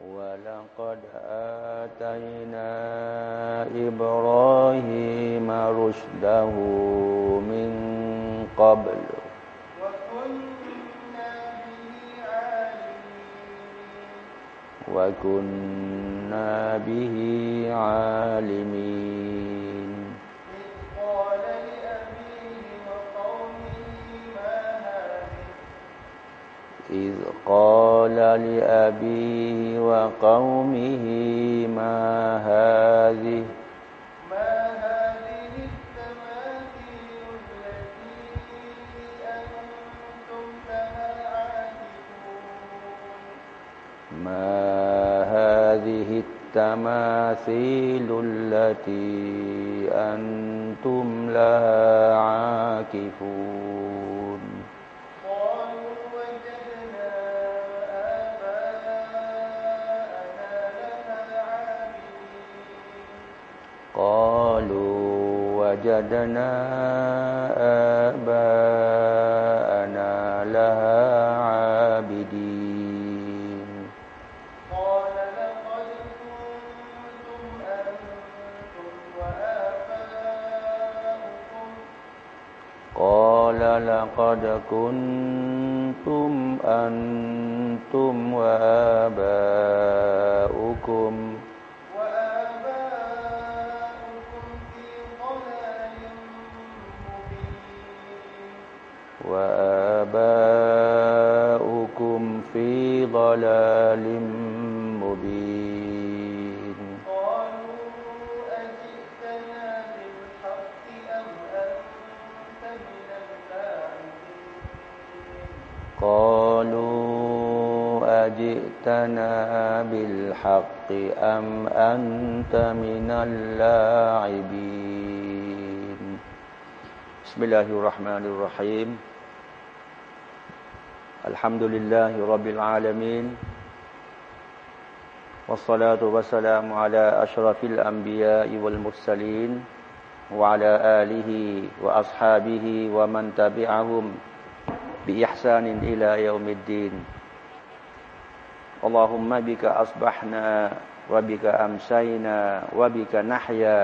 ولقد آتينا إبراهيم رشده من قبل. وكنا به عالمين. إذ قال لأبيه وقومه ما هذه ما هذه التماثيل التي أنتم لها عاكفون ما هذه التماثيل التي أنتم لها عاكفون قالوا وجدنا آباءنا لها عابدين قال لقد كنتم أنتم وآباؤكم قال لقد كنتم أنتم وآباؤكم وآباؤكم في ضلال مبين. قالوا أجئتنا بالحق أم أنت من اللاعبين قالوا أجئتنا بالحق أم أنت من اللاعبين. بسم الله الرحمن الرحيم. الحمد لله رب العالمين والصلاة والسلام على أشرف الأنبياء والمرسلين وعلى آله وأصحابه ومن تبعهم بإحسان إلى يوم الدين. اللهم بك أصبحنا وبك أمسينا وبك نحيا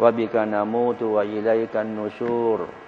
وبك نموت وإليك النشور.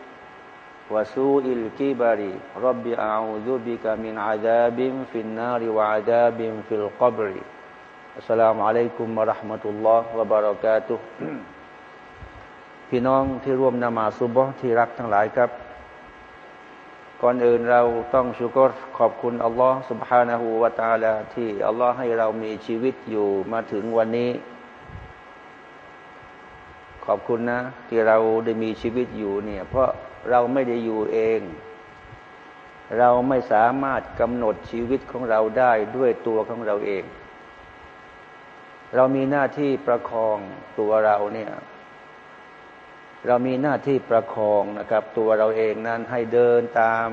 وسوء الكبر رب أعوذ بك من عذاب في النار وعذاب في القبر السلام عليكم ورحمة الله وبركاته พี่น้องที่ร่วมนมาซุบฮ์ที่รักทั้งหลายครับ ก่อนอื่นเราต้องชุกรขอบคุณอัลลอฮ์ سبحانه และ تعالى ที่อัลลอฮ์ให้เรามีชีวิตอยู่มาถึงวันนี้ ขอบคุณนะ ที่เราได้มีชีวิตอยู่เนี่ย เพราะ เราไม่ได้อยู่เอง เราไม่สามารถกำหนดชีวิตของเราได้ด้วยตัวของเราเอง เรามีหน้าที่ประคองตัวเราเนี่ย เรามีหน้าที่ประคองนะครับ ตัวเราเองนั้นให้เดินตาม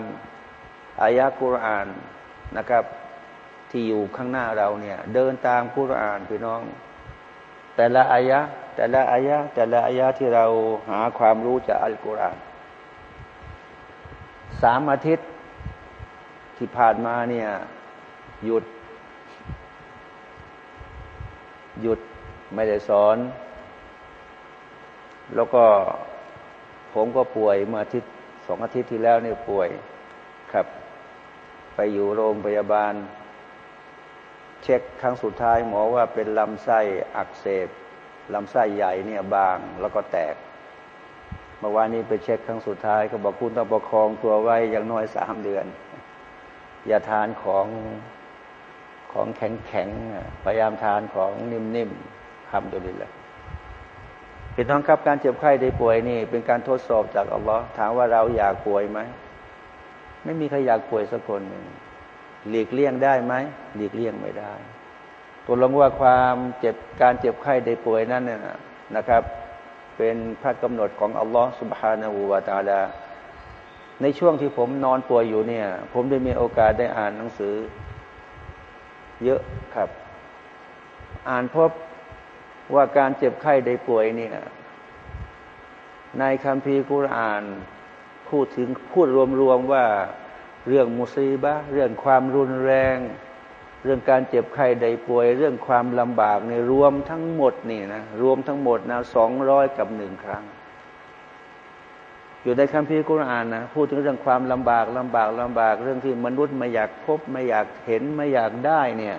อายะกุรอานนะครับ ที่อยู่ข้างหน้าเราเนี่ย เดินตามกุรอานพี่น้อง แต่ละอายะแต่ละอายะแต่ละอายะที่เราหาความรู้จากอัลกุรอาน สามอาทิตย์ที่ผ่านมาเนี่ย หยุด หยุดไม่ได้สอน แล้วก็ผมก็ป่วยเมื่ออาทิตย์สองอาทิตย์ที่แล้วเนี่ยป่วยครับ ไปอยู่โรงพยาบาล เช็คครั้งสุดท้ายหมอว่าเป็นลำไส้อักเสบลำไส้ใหญ่เนี่ยบางแล้วก็แตก เมื่อวานนี้ไปเช็คครั้งสุดท้าย ก็บอกคุณต้องประคองตัวไว้อย่างน้อยสามเดือน อย่าทานของของแข็งๆพยายามทานของนิ่มๆทำตัวนี้แหละเป็นท้องครับการเจ็บไข้ได้ป่วยนี่ เป็นการทดสอบจากอัลลอฮ์ถามว่าเราอยากป่วยไหมไม่มีใครอยากป่วยสักคนหนึ่งหลีกเลี่ยงได้ไหมหลีกเลี่ยงไม่ได้ตัวลงว่าความเจ็บการเจ็บไข้ได้ป่วยนั้นเนี่ยนะครับ เป็นพระกำหนดของอัลลอฮ์สุบฮานาอูวาตาลา ในช่วงที่ผมนอนป่วยอยู่เนี่ย ผมได้มีโอกาสได้อ่านหนังสือ เยอะครับ อ่านพบว่าการเจ็บไข้ได้ป่วยเนี่ยในคัมภีร์กุรอาน พูดถึงพูดรวมๆว่าเรื่องมุสีบะเรื่องความรุนแรง เรื่องการเจ็บไข้ได้ป่วย เรื่องความลำบากในรวมทั้งหมดนี่นะรวมทั้งหมดนะสองร้อยกับหนึ่งครั้ง อยู่ในคัมภีร์กุรอานนะพูดถึงเรื่องความลำบากลำบากลำบาก เรื่องที่มนุษย์ไม่อยากพบไม่อยากเห็นไม่อยากได้เนี่ย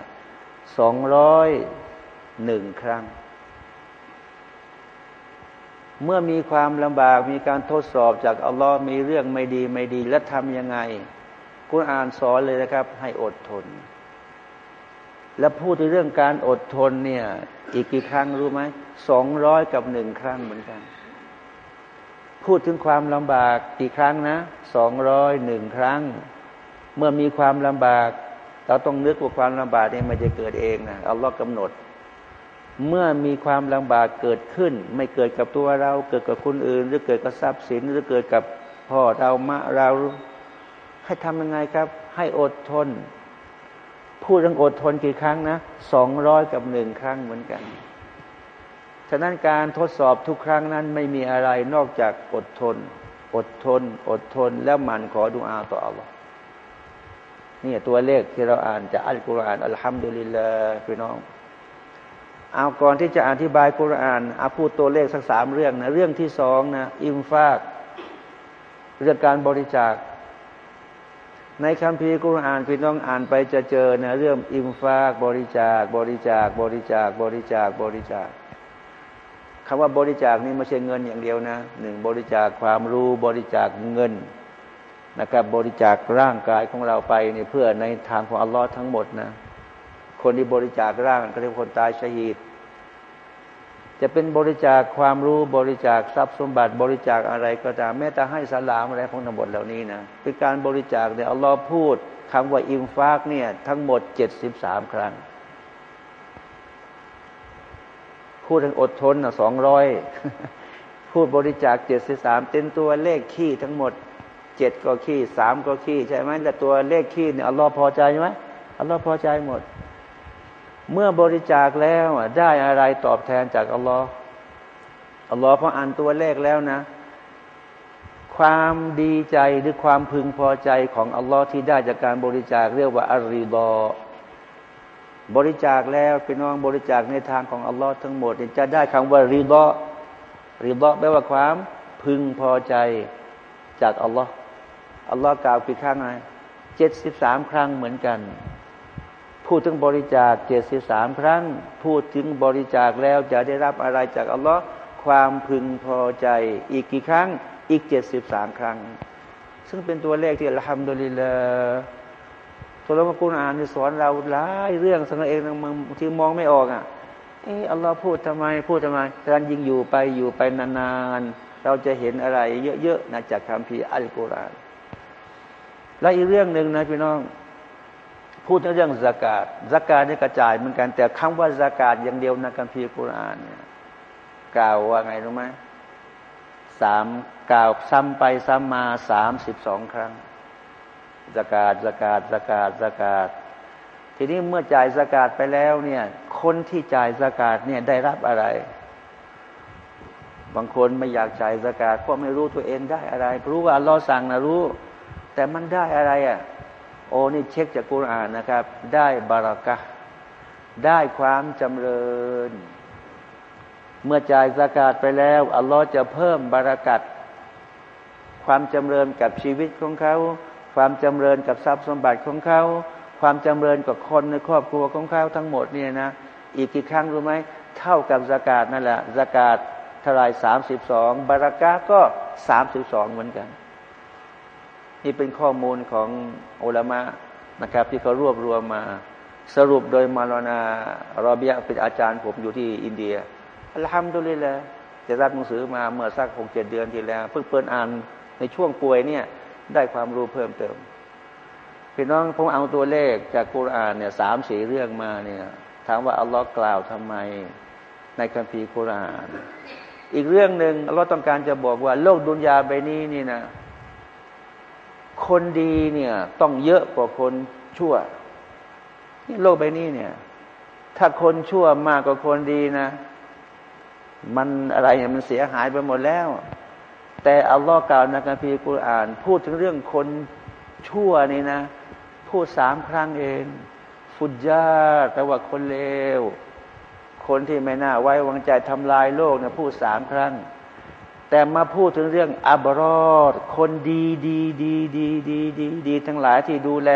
สองร้อยหนึ่งครั้ง เมื่อมีความลำบากมีการทดสอบจากอัลลอฮ์มีเรื่องไม่ดีไม่ดี และทำยังไงกุณอ่านสอนเลยนะครับ ให้อดทน และพูดถึงเรื่องการอดทนเนี่ย อีกกี่ครั้งรู้ไหมสองร้อยกับหนึ่งครั้งเหมือนกัน พูดถึงความลำบากกี่ครั้งนะสองร้อยหนึ่งครั้ง เมื่อมีความลำบาก เราต้องนึกว่าความลำบากนี่มันจะเกิดเองนะอัลลอฮ์กำหนด เมื่อมีความลำบากเกิดขึ้น ไม่เกิดกับตัวเรา เกิดกับคนอื่น หรือเกิดกับทรัพย์สิน หรือเกิดกับพ่อเรามะเรา ให้ทำยังไงครับ ให้อดทน พูดเรื่องอดทนกี่ครั้งนะสองร้อยกับหนึ่งครั้งเหมือนกัน ฉะนั้นการทดสอบทุกครั้งนั้นไม่มีอะไรนอกจากอดทน อดทน อดทน แล้วมันขอดุอาต่ออัลลอฮ์นี่ตัวเลขที่เราอ่านจากอัลกุรอานอัลฮัมดุลิลลาห์พี่น้อง เอาก่อนที่จะอธิบายกุรอานอาพูดตัวเลขสักสามเรื่องนะเรื่องที่สองนะอิมฟาก เรื่องการบริจาค ในคัมภีร์กุรอานพี่น้องอ่านไปจะเจอนะเรื่องอิมฟากบริจาค บริจาค บริจาค บริจาค บริจาคคำว่าบริจาคนี่ไม่ใช่เงินอย่างเดียวนะหนึ่งบริจาคความรู้บริจาคเงินนะครับบริจาคร่างกายของเราไปเนี่ยเพื่อในทางของอัลลอฮ์ทั้งหมดนะคนที่บริจาคร่างก็เรียกคนตายชหีด จะเป็นบริจาคความรู้บริจาคทรัพย์สมบัติบริจาคอะไรก็ตามแม้แต่ให้สลามอะไรพวกทั้งหมดเหล่านี้นะเป็นการบริจาคเนี่ยอัลลอฮ์พูดคำว่าอิมฟากเนี่ยทั้งหมดเจ็ดสิบสามครั้ง พูดถึงอดทนนะสองร้อยพูดบริจาคเจ็ดสิบสามเป็นตัวเลขขี้ทั้งหมดเจ็ดก็ขี้สามก็ขี้ใช่ไหมแต่ตัวเลขขี้เนี่ยอัลลอฮ์พอใจไหมอัลลอฮ์พอใจหมด เมื่อบริจาคแล้วได้อะไรตอบแทนจากอัลลอฮ์อัลลอฮ์พออ่านตัวเลขแล้วนะ ความดีใจหรือความพึงพอใจของอัลลอฮ์ที่ได้จากการบริจาคเรียกว่าالرضا บริจาคแล้วพี่น้องบริจาคในทางของอัลลอฮ์ทั้งหมดจะได้คำว่าرضا رضا แปลว่าความพึงพอใจจากอัลลอฮ์อัลลอฮ์กล่าวกี่ครั้งไงเจ็ดสิบสามครั้งเหมือนกัน พูดถึงบริจาคเจ็ดสิบสามครั้ง พูดถึงบริจาคแล้วจะได้รับอะไรจากอัลลอฮ์ความพึงพอใจอีกกี่ครั้งอีกเจ็ดสิบสามครั้ง ซึ่งเป็นตัวเลขที่ละฮัมดุลิลลาตัวละกุณอ่านสอนเราหลายเรื่องสังเองบางทีมองไม่ออกอะเอออัลลอฮ์พูดทำไมพูดทำไมการยิงอยู่ไปอยู่ไปนานๆเราจะเห็นอะไรเยอะๆนะจากคำพีอัลกุรอานและอีกเรื่องหนึ่งนะพี่น้อง พูดเรื่องสกาดสกาดนี่กระจายเหมือนกัน แต่คำว่าสกาดอย่างเดียวในคัมภีร์กุรอานเนี่ยกล่าวว่าไงรู้ไหมสามกล่าวซ้ำไปซ้ำมาสามสิบสองครั้งสกาดสกาดสกาดสกาดทีนี้เมื่อจ่ายสกาดไปแล้วเนี่ยคนที่จ่ายสกาดเนี่ยได้รับอะไร บางคนไม่อยากจ่ายสกาดเพราะไม่รู้ตัวเองได้อะไร รู้ว่าเราสั่งนะรู้ แต่มันได้อะไรอะ่ะ โอ้นี่เช็คจากกุรอานนะครับ ได้บารักะได้ความจำเริญ เมื่อจ่ายสกาดไปแล้ว อัลลอฮ์จะเพิ่มบารักัดความจำเริญกับชีวิตของเขา ความจำเริญกับทรัพย์สมบัติของเขา ความจำเริญกับคนในครอบครัวของเขาทั้งหมดเนี่ยนะ อีกกี่ครั้งรู้ไหมเท่ากับสกาดนั่นแหละสกาดทลายสามสิบสองบารักะก็สามสิบสองเหมือนกัน นี่เป็นข้อมูลของอุลามะนะครับ ที่เขารวบรวมมา สรุปโดยมาลานารอเบียเป็นอาจารย์ผมอยู่ที่อินเดียอัลฮัมดุลิลละจะรับหนังสือมาเมื่อสักหกเจ็ดเดือนที่แล้วเพิ่งเปิดอ่านในช่วงป่วยเนี่ยได้ความรู้เพิ่มเติมพี่น้องผมเอาตัวเลขจากกุรอานเนี่ยสามสี่เรื่องมาเนี่ยทามว่าอัลลอฮ์กล่าวทำไมในคัมภีร์คุราน อีกเรื่องหนึ่งอัลลอฮ์ต้องการจะบอกว่า โลกดุนยาใบนี้นี่นะ คนดีเนี่ย ต้องเยอะกว่าคนชั่วนี่โลกใบนี้เนี่ย ถ้าคนชั่วมากกว่าคนดีนะ มันอะไรเนี่ยมันเสียหายไปหมดแล้ว แต่อัลลอฮ์กล่าวในคัมภีร์กุรอาน พูดถึงเรื่องคนชั่วนี่นะ พูดสามครั้งเอง ฟุจญาแต่ว่าคนเลวคนที่ไม่น่าไว้วางใจทำลายโลกนะพูดสามครั้ง แต่มาพูดถึงเรื่องอับรอด คนดีดีดีดีดีดีดีทั้งหลายที่ดูแล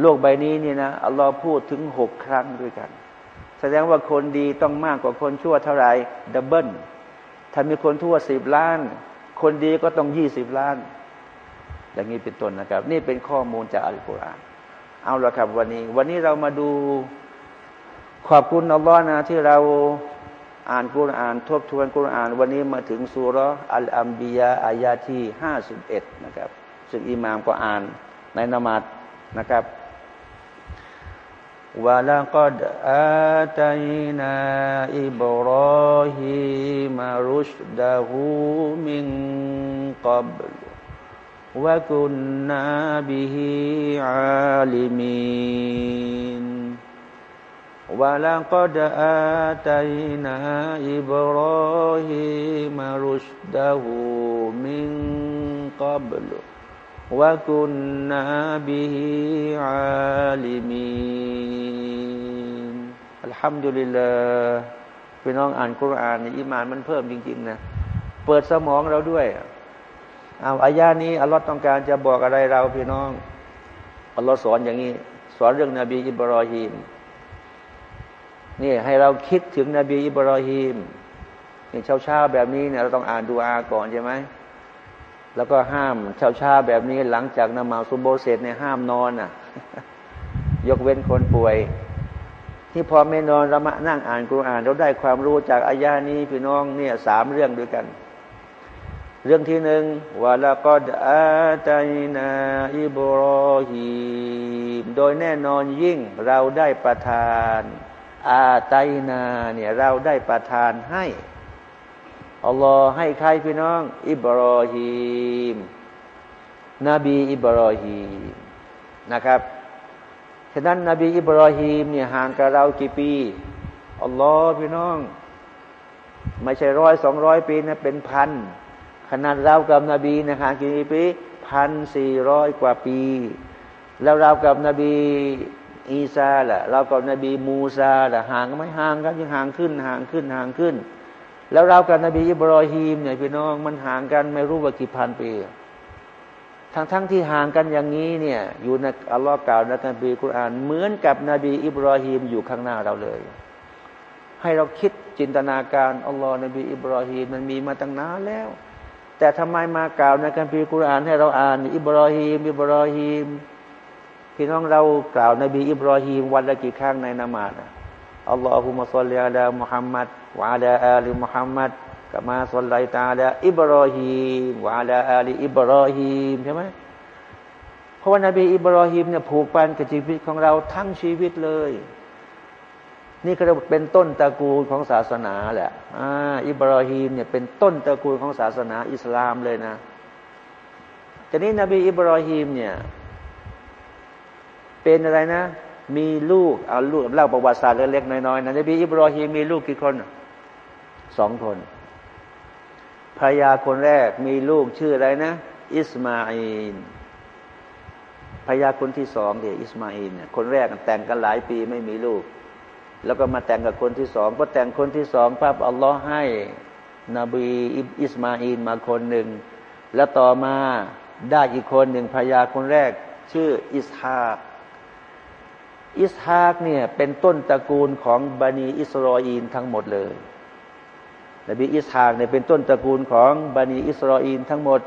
โลกใบนี้นี่นะอัลลอฮ์พูดถึงหกครั้งด้วยกัน แสดงว่าคนดีต้องมากกว่าคนชั่วเท่าไหร่ดับเบิลถ้ามีคนทั่วสิบล้าน คนดีก็ต้องยี่สิบล้าน อย่างนี้เป็นต้นนะครับ นี่เป็นข้อมูลจากอัลกุรอานเอาละครับวันนี้ วันนี้เรามาดูขอบคุณอัลลอฮ์นะที่เรา อ่านกุรอาน ทบทวนกุรอาน วันนี้มาถึงสุรอัลอัมบียาอายาที่ห้าสิบเอ็ดนะครับ ซึ่งอิหม่ามก็อ่านในนมาดนะครับวะลักดอาตัยนาอิบรอฮิมารุชดะฮูมิงกับวะกุนนาบิฮิอาลิมีน ولقد آتينا إبراهيم رشده من قبل وكنا به عالمين الحمد لله พี่น้องอ่านคุรานอิมานมันเพิ่มจริงๆนะเปิดสมองเราด้วยเอาอายานี้อัลลอฮ์ต้องการจะบอกอะไรเราพี่น้องอัลลอฮ์สอนอย่างนี้ สอนเรื่องนบีอิบรอฮีม นี่ให้เราคิดถึงนบีอิบรอฮีมอย่างเช้าๆแบบนี้เนี่ยเราต้องอ่านดูอาก่อนใช่ไหมแล้วก็ห้ามเช้าชาแบบนี้หลังจากนมาซุโบเสร็จเนี่ยห้ามนอนอะ ยกเว้นคนป่วย ที่พอไม่นอนเรามานั่งอ่านกุรอานเราได้ความรู้จากอายานี้พี่น้องเนี่ยสามเรื่องด้วยกันเรื่องที่หนึ่งว่าละก็อาตัยนาอิบรอฮีมโดยแน่นอนยิ่งเราได้ประทาน อาไตนาเนี่ยเราได้ประทานให้อัลลอฮ์ให้ใครพี่น้อง อิบรอฮีม นบีอิบรอฮีมนะครับฉะนั้นนบีอิบรอฮีมเนี่ยห่างกับเรากี่ปีอัลลอฮ์พี่น้อง ไม่ใช่ร้อยสองร้อยปีนะเป็นพันขนาดเรากับนบีนะห่างกี่ปีพันสี่ร้อยกว่าปี แล้วเรากับนบี อีซาล่ะ เรากับนบีมูซาล่ะห่างกันไหมห่างกันยังห่างขึ้นห่างขึ้นห่างขึ้น แล้วเรากับนบีอิบรอฮีมเนี่ยพี่น้องมันห่างกันไม่รู้ว่ากี่พันปีทั้งทั้งที่ห่างกันอย่างนี้เนี่ย อยู่ในอัลลอฮ์กล่าวในคัมภีร์คุรานเหมือนกับนบีอิบรอฮีมอยู่ข้างหน้าเราเลย ให้เราคิดจินตนาการอัลลอฮ์นบีอิบรอฮีมมันมีมาตั้งนานแล้ว แต่ทำไมมากล่าวในคัมภีร์คุรานให้เราอ่าน อิบรอฮีมอิบรอฮีม พี่น้องเรากล่าวนบีอิบรอฮีมวันละกี่ครั้งในนามาดاللهم صل على محمد وعلى آل محمد كما صليت على إبراهيم وعلى آل إبراهيم ใช่ไหมเพราะว่านบีอิบรอฮีมเนี่ยผูกพันกับชีวิตของเราทั้งชีวิตเลย นี่ก็เป็นต้นตระกูลของศาสนาแหละอ่าอิบรอฮีมเนี่ยเป็นต้นตระกูลของศาสนาอิสลามเลยนะแต่นี้นบีอิบรอฮีมเนี่ย เป็นอะไรนะ มีลูกเอาลูกเล่าประวัติศาสตร์เล็กๆน้อยๆนะนบีอิบรอฮีมมีลูกกี่คนสองคนภรรยาคนแรกมีลูกชื่ออะไรนะ อิสมาอินภรรยาคนที่สองเดี๋ยอิสมาอินเนี่ยคนแรกแต่งกันหลายปีไม่มีลูก แล้วก็มาแต่งกับคนที่สองพอแต่งคนที่สองปั๊บอัลลอฮ์ให้ นบีอิสมาอีลมาคนหนึ่ง แล้วต่อมาได้อีกคนหนึ่งภรรยาคนแรก ชื่ออิสฮาก อิสฮากเนี่ยเป็นต้นตระกูลของบันีอิสรออีนทั้งหมดเลยนบีอิสฮากเนี่ยเป็นต้นตระกูลของบันีอิสรออีนทั้งหมด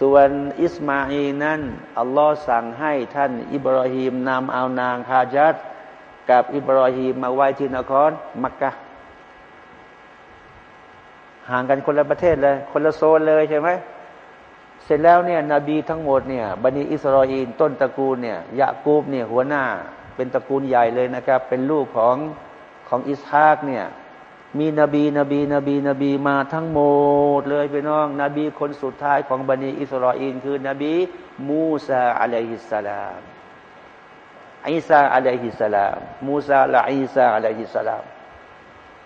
ส่วนอิสมาอีนั้นอัลลอฮ์สั่งให้ท่านอิบราฮิมนำเอานางฮาจัดกับอิบราฮิมมาไว้ที่นครมักกะห่างกันคนละประเทศเลย คนละโซนเลยใช่ไหมเสร็จแล้วเนี่ยนบีทั้งหมดเนี่ยบันีอิสรออีนต้นตระกูลเนี่ยยะกูบเนี่ยหัวหน้า เป็นตระกูลใหญ่เลยนะครับ เป็นลูกของของอิสฮากเนี่ยมีนบีนบีนบีนบีมาทั้งหมดเลยไปน้อง นบีคนสุดท้ายของบันิอิสราเอลคือนบีมูซาอะลัยฮิสสลามอิสาอะลัยฮิสสลามมูซาละอิสาอะลัยฮิสสลาม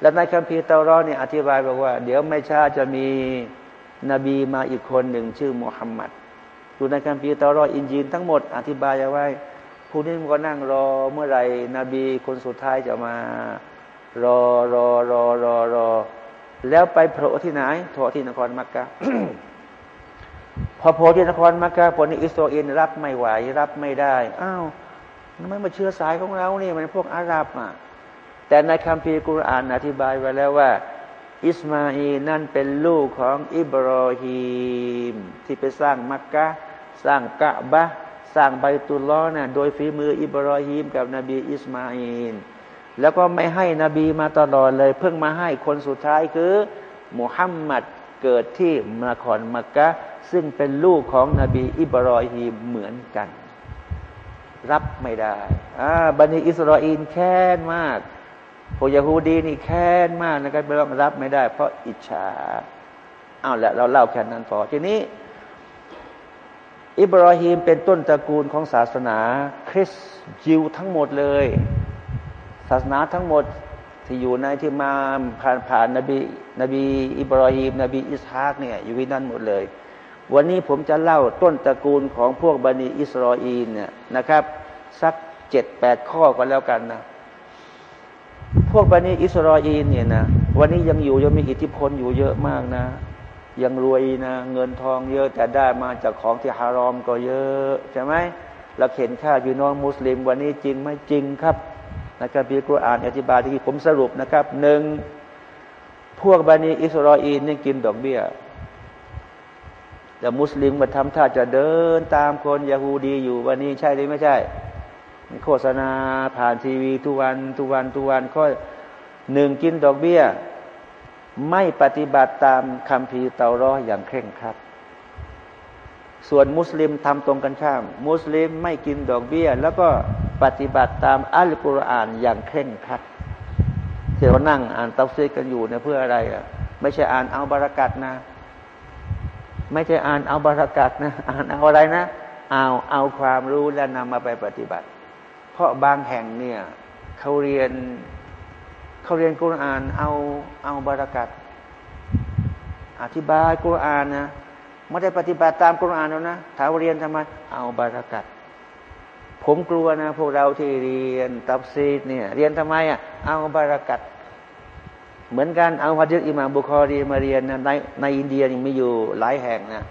และในคัมภีร์เตารอเนี่ยอธิบายบอกว่า เดี๋ยวไม่ช้าจะมีนบีมาอีกคนหนึ่งชื่อมุฮัมมัดอยู่ในคัมภีร์เตารออินจีนทั้งหมด อธิบายเอาไว้ ผู้นี้มันก็นั่งรอเมื่อไหร่นบีคนสุดท้ายจะมา รอรอรอรอรอ แล้วไปโผล่ที่ไหนโผล่ที่นครมักกะพอโผล่ที่นครมักกะผลอิสราเอลรับไม่ไหวรับไม่ได้อ้าวมันมาเชื้อสายของเรานี่มันพวกอาหรับอะแต่ในคัมภีร์กุรอานอธิบายไว้แล้วว่า อิสมาอีนั่นเป็นลูกของอิบรอฮีมที่ไปสร้างมักกะสร้างกะบะ สร้างใบตุลล้อนะ่ะโดยฝีมืออิบรอฮีมกับนบีอิสมาอีนแล้วก็ไม่ให้นบีมาตลอดเลย เพิ่งมาให้คนสุดท้ายคือมุฮัมมัดเกิดที่มครมักกะซึ่งเป็นลูกของนบีอิบรอฮีมเหมือนกัน รับไม่ได้อ่าบันิอิสราเอลแค้นมากพวกยาฮูดีนี่แค้นมากนะครับไม่รับไม่ได้ เพราะอิจฉาเอาละเราเล่าแค่นั้นพอทีนี้ อิบราฮิมเป็นต้นตระกูลของศาสนาคริสต์ยิวทั้งหมดเลย ศาสนาทั้งหมดที่อยู่ในที่มาผ่านผ่านนบีนบีอิบราฮิมนบีอิสฮากเนี่ยอยู่ที่นั่นหมดเลย วันนี้ผมจะเล่าต้นตระกูลของพวกบันิอิสราเอลเนี่ยนะครับ สักเจ็ดแปดข้อก็แล้วกันนะพวกบันิอิสราเอลเนี่ยนะวันนี้ยังอยู่ยังมีอิทธิพลอยู่เยอะมากนะ ยังรวยนะเงินทองเยอะแต่ได้มาจากของที่ฮารอมก็เยอะใช่ไหมเราเห็นค่าพี่น้องมุสลิมวันนี้จริงไหมจริงครับนะครับพี่กุรอานอธิบายที่ผมสรุปนะครับหนึ่งพวกบันิอิสราเอลนี่กินดอกเบี้ยแต่มุสลิมมาทำท่าจะเดินตามคนยาฮูดีอยู่วันนี้ใช่หรือไม่ใช่โฆษณาผ่านทีวีทุกวันทุกวันทุกวันข้อหนึ่งกินดอกเบี้ย ไม่ปฏิบัติตามคำพีเตารออย่างเคร่งครัด ส่วนมุสลิมทำตรงกันข้าม มุสลิมไม่กินดอกเบี้ย แล้วก็ปฏิบัติตามอัลกุรอานอย่างเคร่งครัดที่เรานั่งอ่านตัฟซีกันอยู่เนี่ยเพื่ออะไรอะไม่ใช่อ่านเอาบารักัดนะ ไม่ใช่อ่านเอาบารักัดนะ อ่านเอาอะไรนะ เอาเอาความรู้แล้วนำมาไปปฏิบัติ เพราะบางแห่งเนี่ยเขาเรียน เขาเรียนกุรอานเอาเอาบารอกัตอธิบายกุรอานนะไม่ได้ปฏิบัติตามกุรอานแล้วนะถามเรียนทำไมเอาบารอกัตผมกลัวนะพวกเราที่เรียนตัฟซีรเนี่ย เรียนทำไมอะเอาบารอกัตเหมือนกันเอาฮะดีษอิมามบุคอรีมาเรียนนะในในอินเดียยังมีอยู่หลายแห่งนะ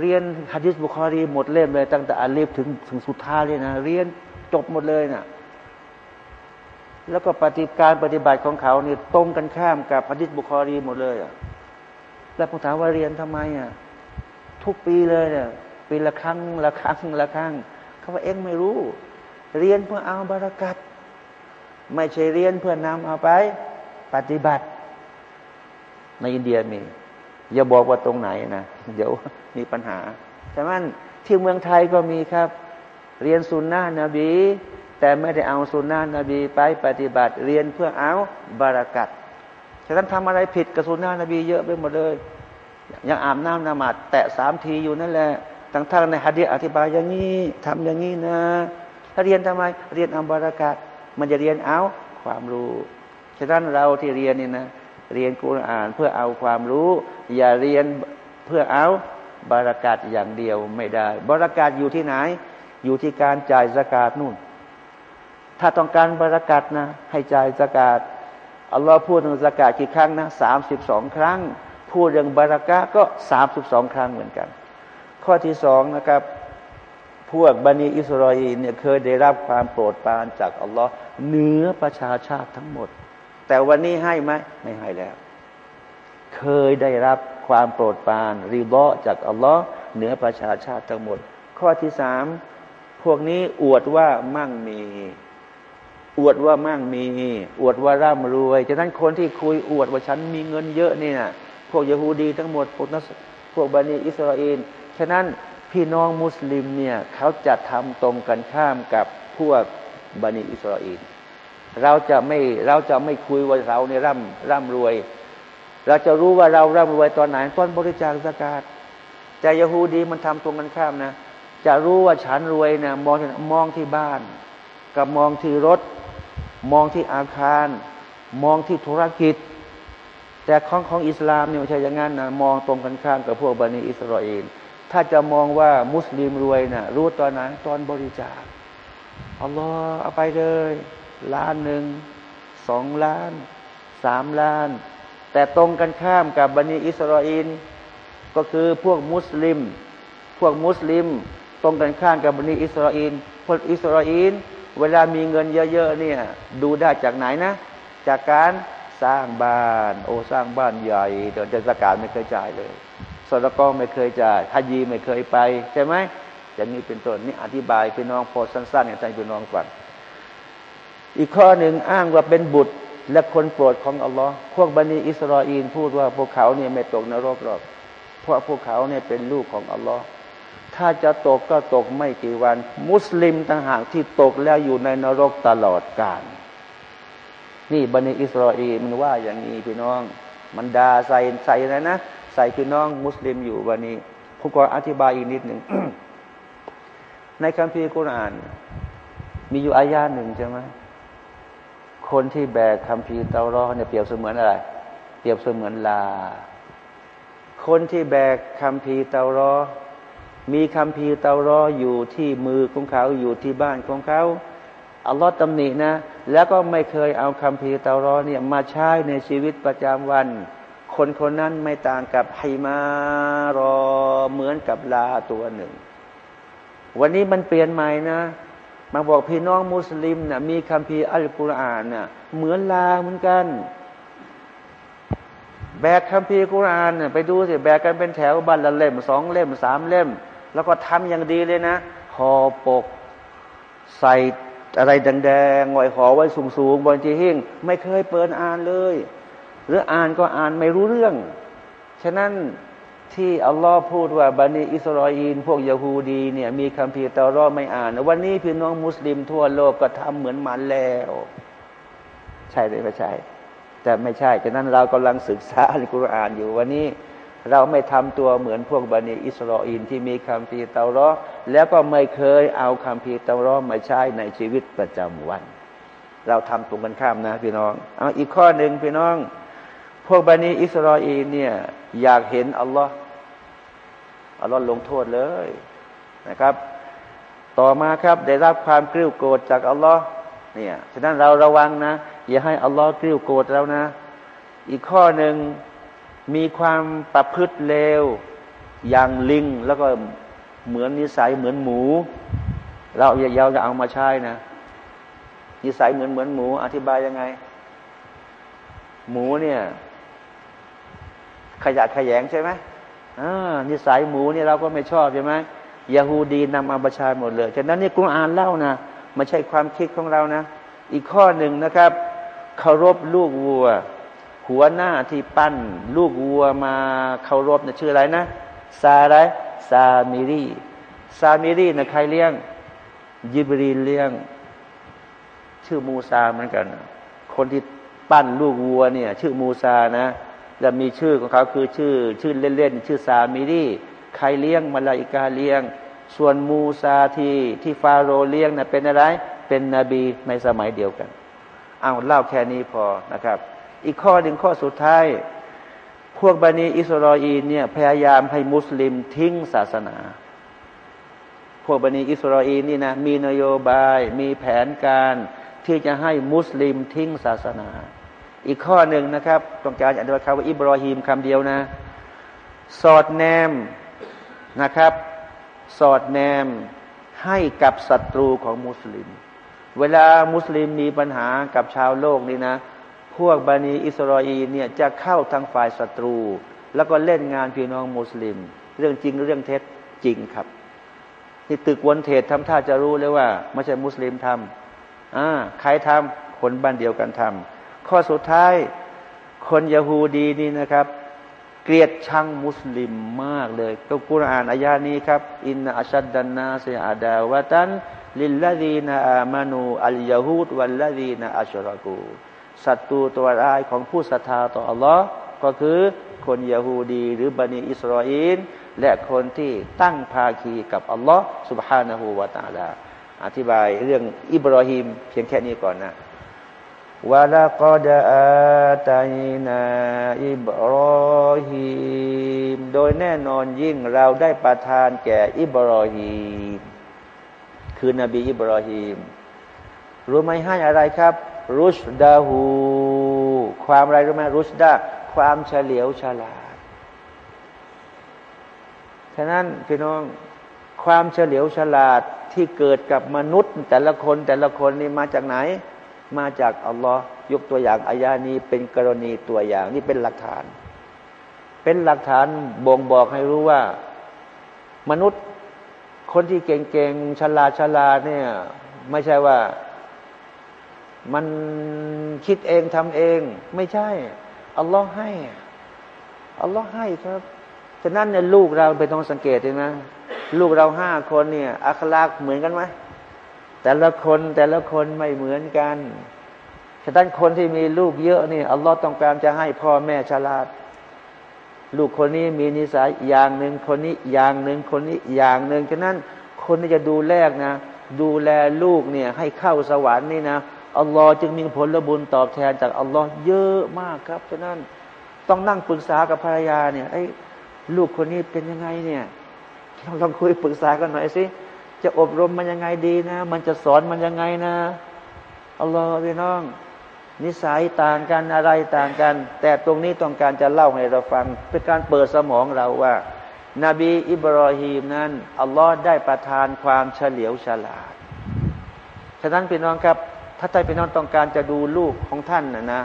เรียนฮะดีษบุคอรีหมดเล่มเลยตั้งแต่อาลีฟถึงถึงสุดท้ายเลยนะเรียนจบหมดเลยนะ แล้วก็ปฏิการปฏิบัติของเขาเนี่ยตรงกันข้ามกับฮะดิษบุคอรีหมดเลยอะแล้วผมถามว่าเรียนทำไมอะทุกปีเลยเนี่ยปีละครั้งละครั้งละครั้งเขาว่าเอ็งไม่รู้ เรียนเพื่อเอาบารักัดไม่ใช่เรียนเพื่อนำเอาไป ปฏิบัติ ในอินเดียมี อย่าบอกว่าตรงไหนนะเดี๋ยวมีปัญหาฉะนั้นที่เมืองไทยก็มีครับ เรียนสุนนะนบี แต่ไม่ได้เอาสุนนะนบีไปปฏิบัติเรียนเพื่อเอาบารักัดฉะนั้นทำอะไรผิดกับสุนนะนบีเยอะไปหมดเลยยังอาบน้ำนมาดแตะสามทีอยู่นั่นแหละทั้งทางในฮะดีอธิบายอย่างนี้ทำอย่างนี้นะ ถ้าเรียนทำไมเรียนเอาบารักัดมันจะเรียนเอาความรู้ฉะนั้นเราที่เรียนนี่นะเรียนกุรอานเพื่อเอาความรู้ อย่าเรียนเพื่อเอาบารักัดอย่างเดียวไม่ได้บารักัดอยู่ที่ไหน อยู่ที่การจ่ายสกาดนู่น ถ้าต้องการบรักัดนะ ให้จ่ายสกาดอัลลอฮ์พูดถึงสกาดกี่ครั้งนะสามสิบสองครั้ง พูดเรื่องบารักะก็สามสิบสองครั้งเหมือนกัน ข้อที่สองนะครับพวกบันิอิสราเอลเนี่ยเคยได้รับความโปรดปรานจากอัลลอฮ์เหนือประชาชาติทั้งหมด แต่วันนี้ให้ไหมไม่ให้แล้ว เคยได้รับความโปรดปรานรีบอจากอัลลอฮ์เหนือประชาชาติทั้งหมด ข้อที่สามพวกนี้อวดว่ามั่งมี อวดว่ามั่งมี อวดว่าร่ำรวยฉะนั้นคนที่คุยอวดว่าฉันมีเงินเยอะเนี่นะพวกยะฮูดีทั้งหมดพวกนัสพวกบันิอิสราเอลฉะนั้นพี่น้องมุสลิมเนี่ยเขาจะทำตรงกันข้ามกับพวกบันิอิสราเอลเราจะไม่เราจะไม่คุยว่าเราเนี่ยร่ำร่ำรวย เราจะรู้ว่าเราร่ำรวยตอนไหนตอนบริจาคสกาดแต่ยะฮูดีมันทำตรงกันข้ามนะ จะรู้ว่าฉันรวยนะมองมองที่บ้าน กับมองที่รถ มองที่อาคาร มองที่ธุรกิจ แต่ของของอิสลามเนี่ยไม่ใช่อย่างนั้นนะมองตรงกันข้ามกับพวกบันิอิสราเอลถ้าจะมองว่ามุสลิมรวยนะรู้ตอนไหนตอนบริจาคอัลลอฮ์เอาไปเลย ล้านหนึ่งสองล้านสามล้าน แต่ตรงกันข้ามกับบันิอิสราเอลก็คือพวกมุสลิม พวกมุสลิม ตรงกันข้ามกับบันิอิสราเอลพวกอิสราเอล เวลามีเงินเยอะๆเนี่ย ดูได้จากไหนนะ จากการสร้างบ้าน โอ้สร้างบ้านใหญ่เดี๋ยวจะสกาดไม่เคยจ่ายเลยสตกองไม่เคยจ่ายฮัจีไม่เคยไป ใช่ไหมอย่างนี้เป็นต้นนี่อธิบายพี่น้องพอสั้นๆอย่างใจพี่น้องฟังอีกข้อหนึ่งอ้างว่าเป็นบุตรและคนโปรดของอัลลอฮ์พวกบันิอิสราเอลพูดว่าพวกเขาเนี่ยไม่ตกนรกหรอกเพราะพวกเขาเนี่ยเป็นลูกของอัลลอฮ์ ถ้าจะตกก็ตกไม่กี่วัน มุสลิมต่างหากที่ตกแล้วอยู่ในนรกตลอดกาลนี่บันิอิสราเอลมันว่าอย่างนี้พี่น้อง มันดาใส่ใส่อะนะ ใส่พี่น้องมุสลิมอยู่วันนี้ผมก็อธิบายอีกนิดหนึ่งในคัมภีร์กุรอาน มีอยู่อายาหนึ่งใช่ไหมคนที่แบกคำพีร์เตารอเนี่ยเปรียบเสมือนอะไร เปรียบเสมือนลา คนที่แบกคำพีร์เตารอ มีคำพีเตารออยู่ที่มือของเขาอยู่ที่บ้านของเขาอัลลอฮ์ตำหนินะ แล้วก็ไม่เคยเอาคำพีเตารอเนี่ยมาใช้ในชีวิตประจำวัน คนคนนั้นไม่ต่างกับไฮมารอเหมือนกับลาตัวหนึ่ง วันนี้มันเปลี่ยนใหม่นะ มาบอกพี่น้องมุสลิมนะ่ะมีคัมภีอัลกุรอานนะ่ะเหมือนลาเหมือนกันแบกคัมภีร์กุรอานน่ะไปดูสิแบกกันเป็นแถวบันละเล่มสองเล่มสามเล่ม แล้วก็ทำอย่างดีเลยนะห่อปก ใส่อะไรแดงๆหงอยห่อไว้สูงๆบนจีหิ้งไม่เคยเปิดอ่านเลย หรืออ่านก็อ่านไม่รู้เรื่อง ฉะนั้นที่อัลลอฮ์พูดว่าบันิอิสราเอลพวกยาฮูดีเนี่ยมีคัมภีร์ตารอไม่อ่าน วันนี้พี่น้องมุสลิมทั่วโลกก็ทำเหมือนมันแล้ว ใช่หรือไม่ใช่ แต่ไม่ใช่ ฉะนั้นเรากำลังศึกษาอัลกุรอานอยู่วันนี้ เราไม่ทำตัวเหมือนพวกบันิอิสราเอลที่มีคัมภีร์ตารอแล้วก็ไม่เคยเอาคัมภีร์ตารอมาใช้ในชีวิตประจำวัน เราทำตรงกันข้ามนะพี่น้อง เอาอีกข้อหนึ่งพี่น้อง พวกบันิอิสราเอลเนี่ยอยากเห็นอัลลอฮ์อัลลอฮ์ลงโทษเลยนะครับ ต่อมาครับได้รับความกริ้วโกรธจากอัลลอฮ์เนี่ยฉะนั้นเราระวังนะ อย่าให้อัลลอฮ์กริ้วโกรธเรานะ อีกข้อหนึ่ง มีความประพฤติเลวอย่างลิง แล้วก็เหมือนนิสัยเหมือนหมู เราอย่าเยาจะเอามาใช้นะ นิสัยเหมือนเหมือนหมู อธิบายยังไง หมูเนี่ย ขยะขยงใช่ไหมนิสัยหมูนี่เราก็ไม่ชอบใช่ไหมยาฮูดีนำอาบชาหมดเลยฉะนั้นนี่กุรอานเล่านะไม่ใช่ความคิดของเรานะ อีกข้อหนึ่งนะครับเคารพลูกวัว หัวหน้าที่ปั้น ลูกวัวมาเคารพนะชื่ออะไรนะซาไรซามิรีซามิรีนะใครเลี้ยง ยิบรีลเลี้ยง ชื่อมูซาเหมือนกัน คนที่ปั้นลูกวัวเนี่ย ชื่อมูซานะและมีชื่อของเขาคือชื่อ ชื่อเล่นๆชื่อซามิรีใครเลี้ยงมาลาอิกาเลี้ยง ส่วนมูซาที่ที่ฟาโรเลี้ยงนะ่ะเป็นอะไร เป็นนบีในสมัยเดียวกัน เอาเล่าแค่นี้พอนะครับ อีกข้อหนึ่งข้อสุดท้าย พวกบันิอิสราเอลเนี่ยพยายามให้มุสลิมทิ้งศาสนา พวกบันิอิสราเอลนี่นะมีนโยบายมีแผนการที่จะให้มุสลิมทิ้งศาสนา อีกข้อหนึ่งนะครับต้องการอธิบายคำว่าอิบรอฮีมคำเดียวนะ สอดแนมนะครับ สอดแนมให้กับศัตรูของมุสลิม เวลามุสลิมมีปัญหากับชาวโลกนี่นะ พวกบานีอิสราเอลเนี่ยจะเข้าทางฝ่ายศัตรู แล้วก็เล่นงานพี่น้องมุสลิม เรื่องจริงเรื่องเท็จจริงครับที่ตึกวนเทศทำท่าจะรู้เลยว่าไม่ใช่มุสลิมทำอ่าใครทำคนบ้านเดียวกันทำข้อสุดท้ายคนยาฮูดีนี่นะครับ เกลียดชังมุสลิมมากเลยก็กุรอานอายะฮ์นี้ครับ إن أشد الناس عداوة للذين آمنوا اليهود والذين أشركوا ศัตรูตัวร้ายของผู้ศรัทธาต่ออัลลอฮ์ก็คือคนยาฮูดี หรือบันีอิสราเอลและคนที่ตั้งภาคีกับอัลลอฮ์سبحانه وتعالى อธิบายเรื่องอิบราฮิมเพียงแค่นี้ก่อนนะวาลากอดอาตายนาอิบรอฮิมโดยแน่นอนยิ่งเราได้ประทานแก่อิบรอฮิมคือนบีอิบรอฮิมรู้ไหมให้อะไรครับ รุชดาหูความอะไรรู้ไหมรุชดาความเฉลียวฉลาด ฉะนั้นพี่น้องความเฉลียวฉลาดที่เกิดกับมนุษย์ แต่ละคนแต่ละคนนี่มาจากไหน มาจากอัลลอฮ์ยกตัวอย่างอายานี้เป็นกรณีตัวอย่างนี่เป็นหลักฐาน เป็นหลักฐานบ่งบอกให้รู้ว่า มนุษย์คนที่เก่งๆฉลาดฉลาดเนี่ย ไม่ใช่ว่า มันคิดเองทำเอง ไม่ใช่อัลลอฮ์ให้อัลลอฮ์ให้ครับฉะนั้นเนี่ยลูกเราไปต้องสังเกตเลยนะลูกเราห้าคนเนี่ยอัคลากเหมือนกันไหมแต่ละคนแต่ละคนไม่เหมือนกันฉะนั้นคนที่มีลูกเยอะนี่อัลลอฮ์ต้องการจะให้พ่อแม่ฉลาด ลูกคนนี้มีนิสัยอย่างหนึ่งคนนี้อย่างหนึ่งคนนี้อย่างหนึ่งฉะนั้นคนที่จะดูแลกนะ ดูแลลูกเนี่ยให้เข้าสวรรค์นี่นะ อัลลอฮ์จึงมีผลบุญตอบแทนจากอัลลอฮ์เยอะมากครับฉะนั้นต้องนั่งปรึกษากับภรรยาเนี่ยไอ้ลูกคนนี้เป็นยังไงเนี่ยเราลองคุยปรึกษากันหน่อยสิจะอบรมมันยังไงดีนะ มันจะสอนมันยังไงนะอัลลอฮ์พี่น้อง นิสัยต่างกันอะไรต่างกัน แต่ตรงนี้ต้องการจะเล่าให้เราฟัง เป็นการเปิดสมองเราว่านาบีอิบรอฮีมนั้นอัลลอฮ์ได้ประทานความเฉลียวฉลาด ฉะนั้นพี่น้องครับ ถ้าใจพี่น้องต้องการจะดูลูกของท่านนะนะ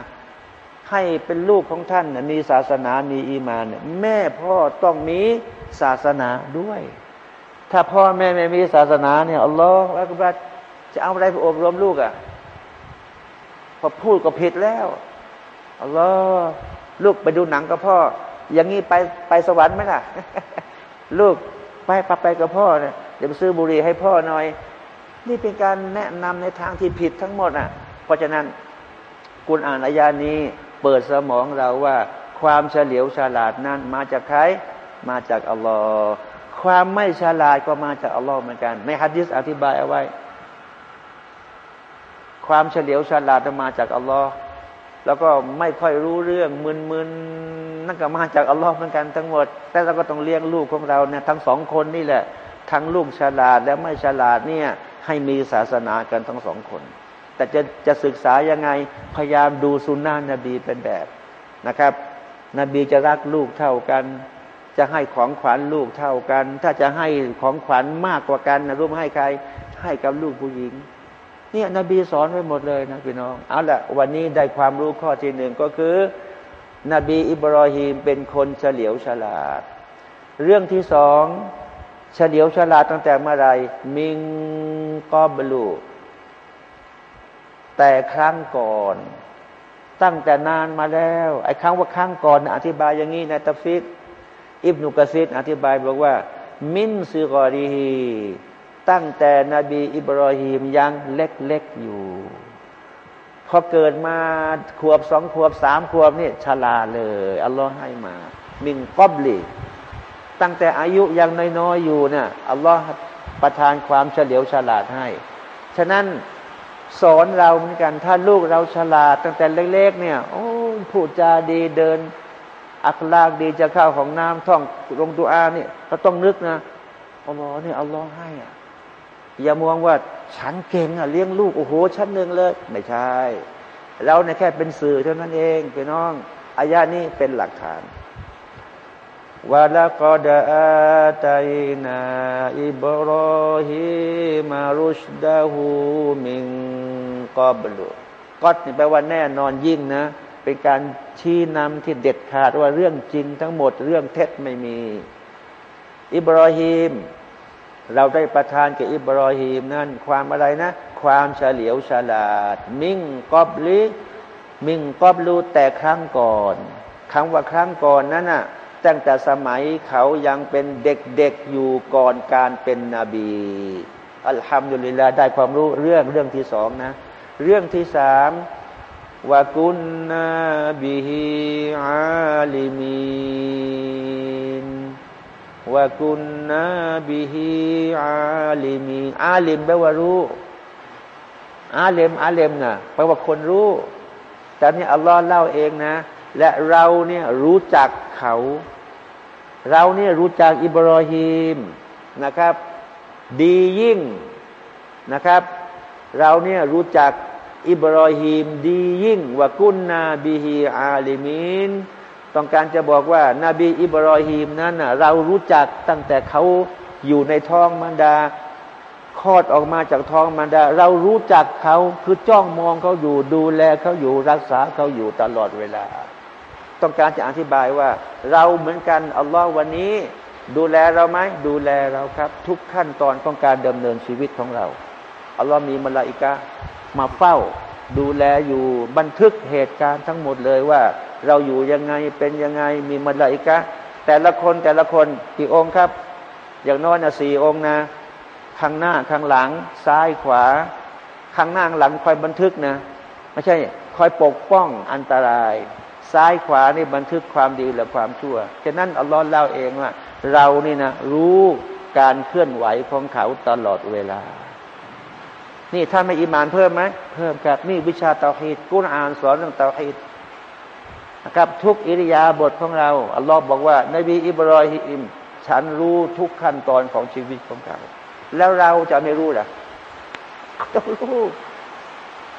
ให้เป็นลูกของท่านนะมีศาสนามีอีมานเนี่ยแม่พ่อต้องมีศาสนาด้วย ถ้าพ่อแม่ไม่มีศาสนาเนี่ยอัลลอฮฺอักบัรจะเอาอะไรไปอบรมลูกอะ่ะพอพูดก็ผิดแล้วอัลลอฮฺลูกไปดูหนังกับพ่อ อย่างนี้ไปไปสวรรค์ไหมล่ะ ลูกไปไปไปกับพ่อเนี่ยเดี๋ยวไปซื้อบุหรี่ให้พ่อหน่อย นี่เป็นการแนะนำในทางที่ผิดทั้งหมดอะ เพราะฉะนั้นกุณอ่านอายานี้เปิดสมองเราว่าความเฉลียวฉลาดนั้นมาจากใครมาจากอัลลอฮ์ความไม่ฉลาดก็มาจากอัลลอฮ์เหมือนกัน ในฮะดิษอธิบายเอาไว้ ความเฉลียวฉลาดมาจากอัลลอฮ์แล้วก็ไม่ค่อยรู้เรื่องมึนๆนั่นก็มาจากอัลลอฮ์เหมือนกันทั้งหมด แต่เราก็ต้องเลี้ยงลูกของเราเนี่ยทั้งสองคนนี่แหละ ทั้งลูกฉลาดและไม่ฉลาดเนี่ย ให้มีศาสนากันทั้งสองคน แต่จะจะศึกษายังไงพยายามดูสุนนะนบีเป็นแบบนะครับ นบีจะรักลูกเท่ากัน จะให้ของขวัญลูกเท่ากัน ถ้าจะให้ของขวัญมากกว่ากันนะรู้ไหมให้ใคร ให้กับลูกผู้หญิงเนี่ยนบีสอนไว้หมดเลยนะพี่น้องเอาละวันนี้ได้ความรู้ข้อที่หนึ่งก็คือ นบีอิบรอฮีมเป็นคนเฉลียวฉลาด เรื่องที่สอง เฉลียวฉลาดตั้งแต่เมื่อไรمن قبل แต่ครั้งก่อน ตั้งแต่นานมาแล้วไอ้ครั้งว่าครั้งก่อนอธิบายอย่างนี้ในตัฟซีรอิบนุกะซีรอธิบายบอกว่า من صغره ตั้งแต่นบีอิบรอฮีมยังเล็กๆอยู่ พอเกิดมาขวบสองขวบสามขวบนี่ ฉลาดแล้วย อัลลอฮ์ให้มา มินกอบลี ตั้งแต่อายุยังน้อยๆอยู่เนี่ยอัลลอฮ์ประทานความเฉลียวฉลาดให้ ฉะนั้นสอนเราเหมือนกัน ถ้าลูกเราฉลาด ตั้งแต่เล็ก ๆ เนี่ย โอ้พูดจาดีเดิน อัคลากดีจะเข้าของน้ำท่องลงตัวอาเนี่ยเราต้องนึกนะอัลลอฮ์เนี่ยอัลลอฮ์ให้อะอย่ามองว่าฉันเก่งอะเลี้ยงลูกโอ้โหชั้นหนึ่งเลย ไม่ใช่ เราเนี่ยแค่เป็นสื่อเท่านั้นเองพี่น้องอายานี้เป็นหลักฐาน วะละกอดอาตัยนาอิบรอฮิมารุชดาหูมิงกอบลุกอดนี่แปลว่าแน่นอนยิ่งนะ เป็นการชี้นำที่เด็ดขาดว่าเรื่องจริงทั้งหมดเรื่องเท็จไม่มี อิบรอฮีมเราได้ประทานแก่อิบรอฮีมนั่นความอะไรนะ ความเฉลียวฉลาด มิ่งกอบลิ มิ่งกอบลูแต่ครั้งก่อนคำว่าครั้งก่อนนั้นน่ะ ตั้งแต่สมัยเขายังเป็นเด็กๆอยู่ก่อนการเป็นนบี อัลฮัมดุลิลลาได้ความรู้เรื่องเรื่องที่สองนะ เรื่องที่สามวากุนนาบิฮิอาลิมีนวากุนนาบิฮิอาลิมีอาลิมแปลว่ารู้อาเลมอาเลมนะ่ะแปลว่าคนรู้ แต่นี่อัลลอฮ์เล่าเองนะ และเราเนี่ยรู้จักเขา เราเนี่ยรู้จักอิบรอฮิมนะครับ ดียิ่งนะครับ เราเนี่ยรู้จักอิบรอฮิมดียิ่งว่ากุนนาบีฮีอาลิมินต้องการจะบอกว่านาบีอิบรอฮิมนั้นเรารู้จักตั้งแต่เขาอยู่ในท้องมารดาคลอดออกมาจากท้องมารดา เรารู้จักเขาคือจ้องมองเขาอยู่ดูแลเขาอยู่รักษาเขาอยู่ตลอดเวลา ต้องการจะอธิบายว่า เราเหมือนกันอัลลอฮ์วันนี้ ดูแลเราไหมดูแลเราครับ ทุกขั้นตอนของการดำเนินชีวิตของเราอัลลอฮ์มีมลาอิกะมาเฝ้า ดูแลอยู่บันทึกเหตุการณ์ทั้งหมดเลยว่า เราอยู่ยังไงเป็นยังไงมีมลาอิกะแต่ละคนแต่ละคนกี่องค์ครับ อย่างน้อยนะสี่องค์นะข้างหน้าข้างหลัง ซ้ายขวา ข้างหน้าข้างหลังคอยบันทึกนะไม่ใช่คอยปกป้องอันตราย ซ้ายขวานี่บันทึกความดีและความชั่ว ฉะนั้นอัลลอฮ์เล่าเองว่า เรานี่นะรู้การเคลื่อนไหวของเขาตลอดเวลา นี่ท่านไม่อิมานเพิ่มไหมเพิ่มครับนี่วิชาเตาฮีดกุณอ่านสอนเรื่องเตาฮีดนะครับทุกอิริยาบถของเราอัลลอฮ์บอกว่า นบีอิบรอฮิมฉันรู้ทุกขั้นตอนของชีวิตของเขาแล้วเราจะไม่รู้หรอต้องรู้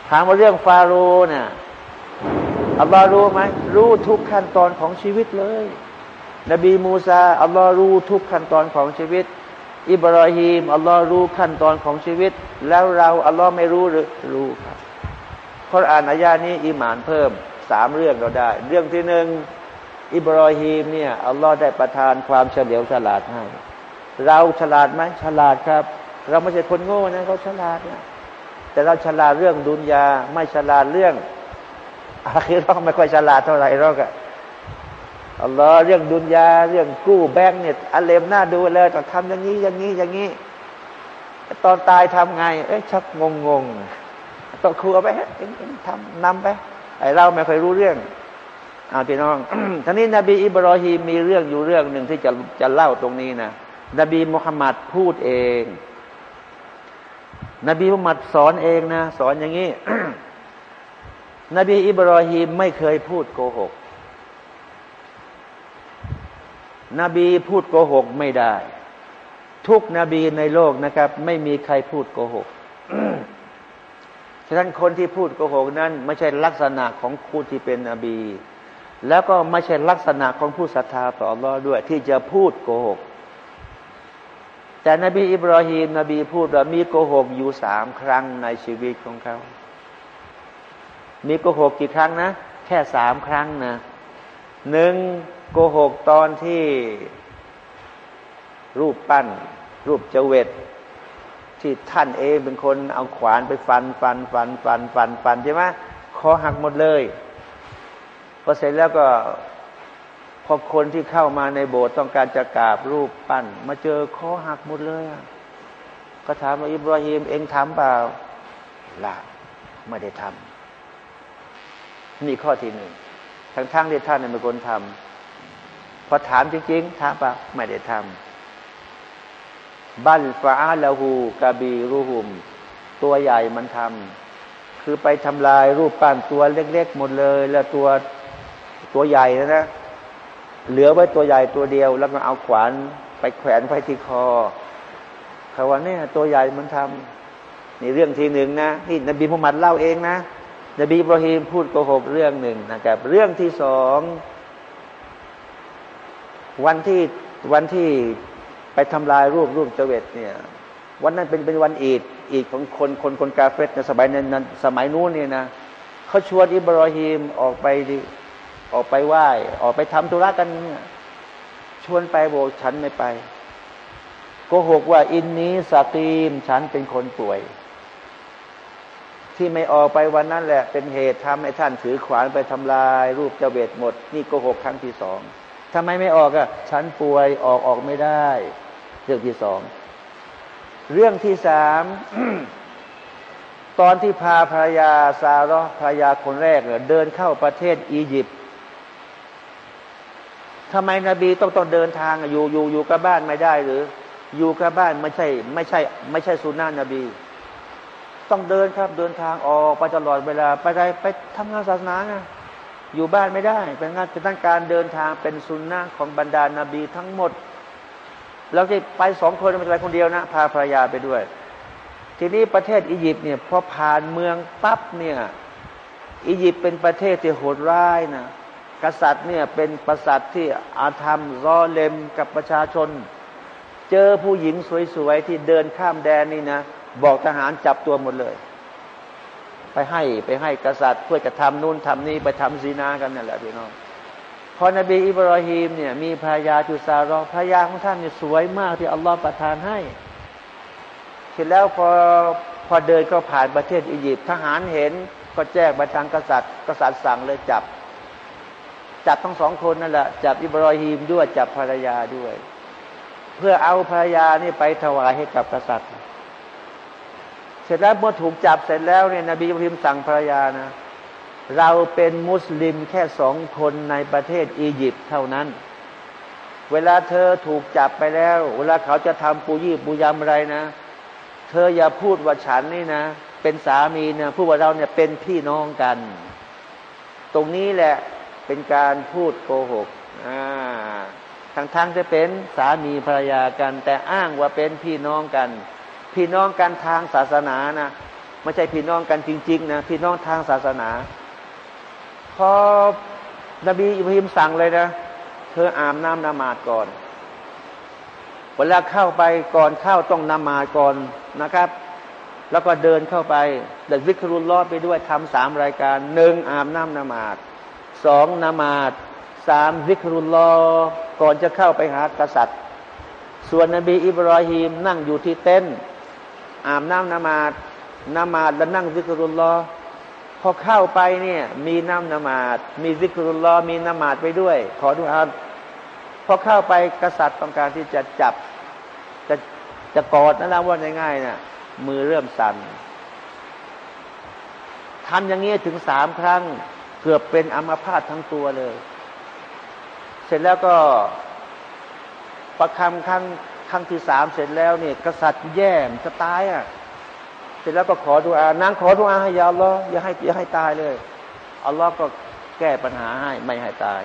ถามว่าเรื่องฟาโรห์เนี่ย อัลลอฮ์รู้ไหมรู้ทุกขั้นตอนของชีวิตเลย นบีมูซาอัลลอฮ์รู้ทุกขั้นตอนของชีวิต อิบราฮิมอัลลอฮ์รู้ขั้นตอนของชีวิต แล้วเราอัลลอฮ์ไม่รู้หรือรู้ครับเพราะอ่านอายานี้อิมานเพิ่มสามเรื่องเราได้ เรื่องที่หนึ่งอิบราฮิมเนี่ยอัลลอฮ์ได้ประทานความเฉลียวฉลาดให้ เราฉลาดไหมฉลาดครับ เราไม่ใช่คนโง่นะเขาฉลาดนะแต่เราฉลาดเรื่องดุนยาไม่ฉลาดเรื่อง อาคีเราไม่ค่อยฉลาดเท่าไหร่เราก็อัลลอฮ์เรื่องดุนยาเรื่องกู้แบงค์เนี่ยอัลเลมหน้าดูเลยต้องทำอย่างนี้อย่างนี้อย่างนี้ ตอนตายทำไง เอ๊ะชักงงงงต้องครูเอาไปทำนำไปไอเราไม่ค่อยรู้เรื่องอาพี่น้องท่านี้นบีอิบรอฮีมีเรื่องอยู่เรื่องหนึ่งที่จะจะเล่าตรงนี้นะนบีมุฮัมมัดพูดเอง นบีมุฮัมมัดสอนเองนะ สอนอย่างนี้ นบีอิบรอฮีมไม่เคยพูดโกหก นบีพูดโกหกไม่ได้ ทุกนบีในโลกนะครับ ไม่มีใครพูดโกหกฉะนั้นคนที่พูดโกหกนั้น ไม่ใช่ลักษณะของผู้ที่เป็นนบี แล้วก็ไม่ใช่ลักษณะของผู้ศรัทธาต่ออัลลอฮ์ด้วย ที่จะพูดโกหก แต่นบีอิบราฮิมนบีพูดว่ามีโกหกอยู่สามครั้งในชีวิตของเขา มีโกหกกี่ครั้งนะ แค่สามครั้งนะหนึ่งโกหกตอนที่รูปปั้น รูปเจเวตที่ท่านเองเป็นคนเอาขวานไปฟัน ฟัน ฟัน ฟัน ฟัน ฟันใช่ไหมคอหักหมดเลยพอเสร็จแล้วก็พอคนที่เข้ามาในโบสถ์ต้องการจะกราบรูปปั้น มาเจอคอหักหมดเลยก็ถามว่าอิบราฮิมเองทำเปล่าล่ะไม่ได้ทำ นี่ข้อที่หนึ่งทั้งทั้งที่ท่านเป็นคนทำพอถามจริงๆถามปล่าไม่ได้ทำบัลฟาลาหูกาบีรูหุม ตัวใหญ่มันทำคือไปทำลายรูปปั้นตัวเล็กๆหมดเลย แล้วตัวตัวใหญ่นะนะเหลือไว้ตัวใหญ่ตัวเดียว แล้วก็เอาขวานไปแขวนไว้ที่คอเขาว่าเนี่ยตัวใหญ่มันทำนี่เรื่องทีหนึ่งนะนี่นบีมุฮัมมัดเล่าเองนะ นบีบรอฮีมพูดโกหกเรื่องหนึ่งนะครับ เรื่องที่สองวันที่วันที่ไปทำลายรูปรูปเจเวตเนี่ย วันนั้นเป็นเป็นวันอีดอีดของคนคนคนกาเฟตในสมัยนั้นสมัยนู้นเนี่ยนะเขาชวนอิบรอฮีมออกไปออกไปไหว้ออกไปทำธุระกันเนี่ยชวนไปโบฉันไม่ไปโกหกว่าอินนี้สตีมฉันเป็นคนป่วย ที่ไม่ออกไปวันนั้นแหละเป็นเหตุทำให้ท่านถือขวานไปทำลาย รูปเจเบตหมด นี่โกหกครั้งที่สองทำไมไม่ออกอะ่ะฉันป่วยออกออกไม่ได้ เรื่องที่สองเรื่องที่สามตอนที่พาภรรยาซาร์ภรรยาคนแรกเนี่ยเดินเข้าประเทศอียิปต์ทำไมนบีต้องต้องเดินทางอยู่อยู่อยู่กับบ้านไม่ได้หรือ อยู่กับบ้านไม่ใช่ ไม่ใช่ ไม่ใช่สุนนะนบี ต้องเดินครับเดินทางออกไปตลอดเวลา ไปไปไปทำงานศาสนาไงอยู่บ้านไม่ได้ เป็นงานเป็นตั้งการเดินทางเป็นสุนนะของบรรดานาบีทั้งหมดเราจะไปสองคนไม่ใช่ไปคนเดียวนะ พาภรรยาไปด้วย ทีนี้ประเทศอียิปต์เนี่ยพอผ่านเมืองปั๊บเนี่ยอียิปต์เป็นประเทศที่โหดร้ายนะกษัตริย์เนี่ยเป็นกษัตริย์ที่อาธรรมรอเลมกับประชาชน เจอผู้หญิงสวยๆที่เดินข้ามแดนนี่นะ บอกทหารจับตัวหมดเลย ไปให้ไปให้กษัตริย์ เพื่อจะทำนู่นทำนี่ไปทำซีนากันนั่นแหละพี่น้องพอนบีอิบรอฮีมเนี่ยมีภรรยาจุสารอภรรยาของท่านเนี่ยสวยมากที่อัลลอฮฺประทานให้ เสร็จแล้วพอพอเดินก็ผ่านประเทศอียิปต์ทหารเห็นก็แจ้งไปทางกษัตริย์ กษัตริย์สั่งเลยจับ จับทั้งสองคนนั่นแหละจับอิบรอฮีมด้วยจับภรรยาด้วย เพื่อเอาภรรยานี่ไปถวายให้กับกษัตริย์ เสร็จแล้วเมื่อถูกจับเสร็จแล้วเนี่ยนบีอิบรอฮีมสั่งภรรยานะ เราเป็นมุสลิมแค่สองคนในประเทศอียิปต์เท่านั้น เวลาเธอถูกจับไปแล้ว เวลาเขาจะทำปูยี่ปูยำอะไรนะ เธออย่าพูดว่าฉันนี่นะ เป็นสามีนี่ยพูดว่าเราเนี่ยเป็นพี่น้องกัน ตรงนี้แหละเป็นการพูดโกหกทั้งทั้งจะเป็นสามีภรรยากัน แต่อ้างว่าเป็นพี่น้องกัน พี่น้องกันทางศาสนานะไม่ใช่พี่น้องกันจริง ๆ นะพี่น้องทางศาสนา พอนบีอิบราฮิมสั่งเลยนะ เธออาบน้ำนมาดก่อน เวลาเข้าไปก่อนเข้าต้องนมาดก่อนนะครับ แล้วก็เดินเข้าไปเดินวิครุลลอดไปด้วยทำสามรายการหนึ่งอาบน้ำนมาดสองนมาดสามวิครุลลอก่อนจะเข้าไปหากษัตริย์ ส่วนนบีอิบราฮิมนั่งอยู่ที่เต็นท์ อาบน้ำนมาดนมาดแล้วนั่งวิครุลลอพอเข้าไปเนี่ย มีน้ำนมาดมีซิกรุลลอมีนมาดไปด้วย ขอดูอาพอเข้าไปกษัตริย์ต้องการที่จะจับ จะจะกอดนั่นละว่าง่ายๆนะ่ะมือเริ่มสั่นทำอย่างนี้ถึงสามครั้ง เกือบเป็นอัมพาตทั้งตัวเลย เสร็จแล้วก็ประคำครั้ง ครั้งที่สามเสร็จแล้วเนี่ยกษัตริย์แย่มจะตายอะเสร็จแล้วก็ขอดุอานางขอดุอาให้ยาลออย่าให้อย่าให้ตายเลยอัลลอฮ์ก็แก้ปัญหาให้ไม่ให้ตาย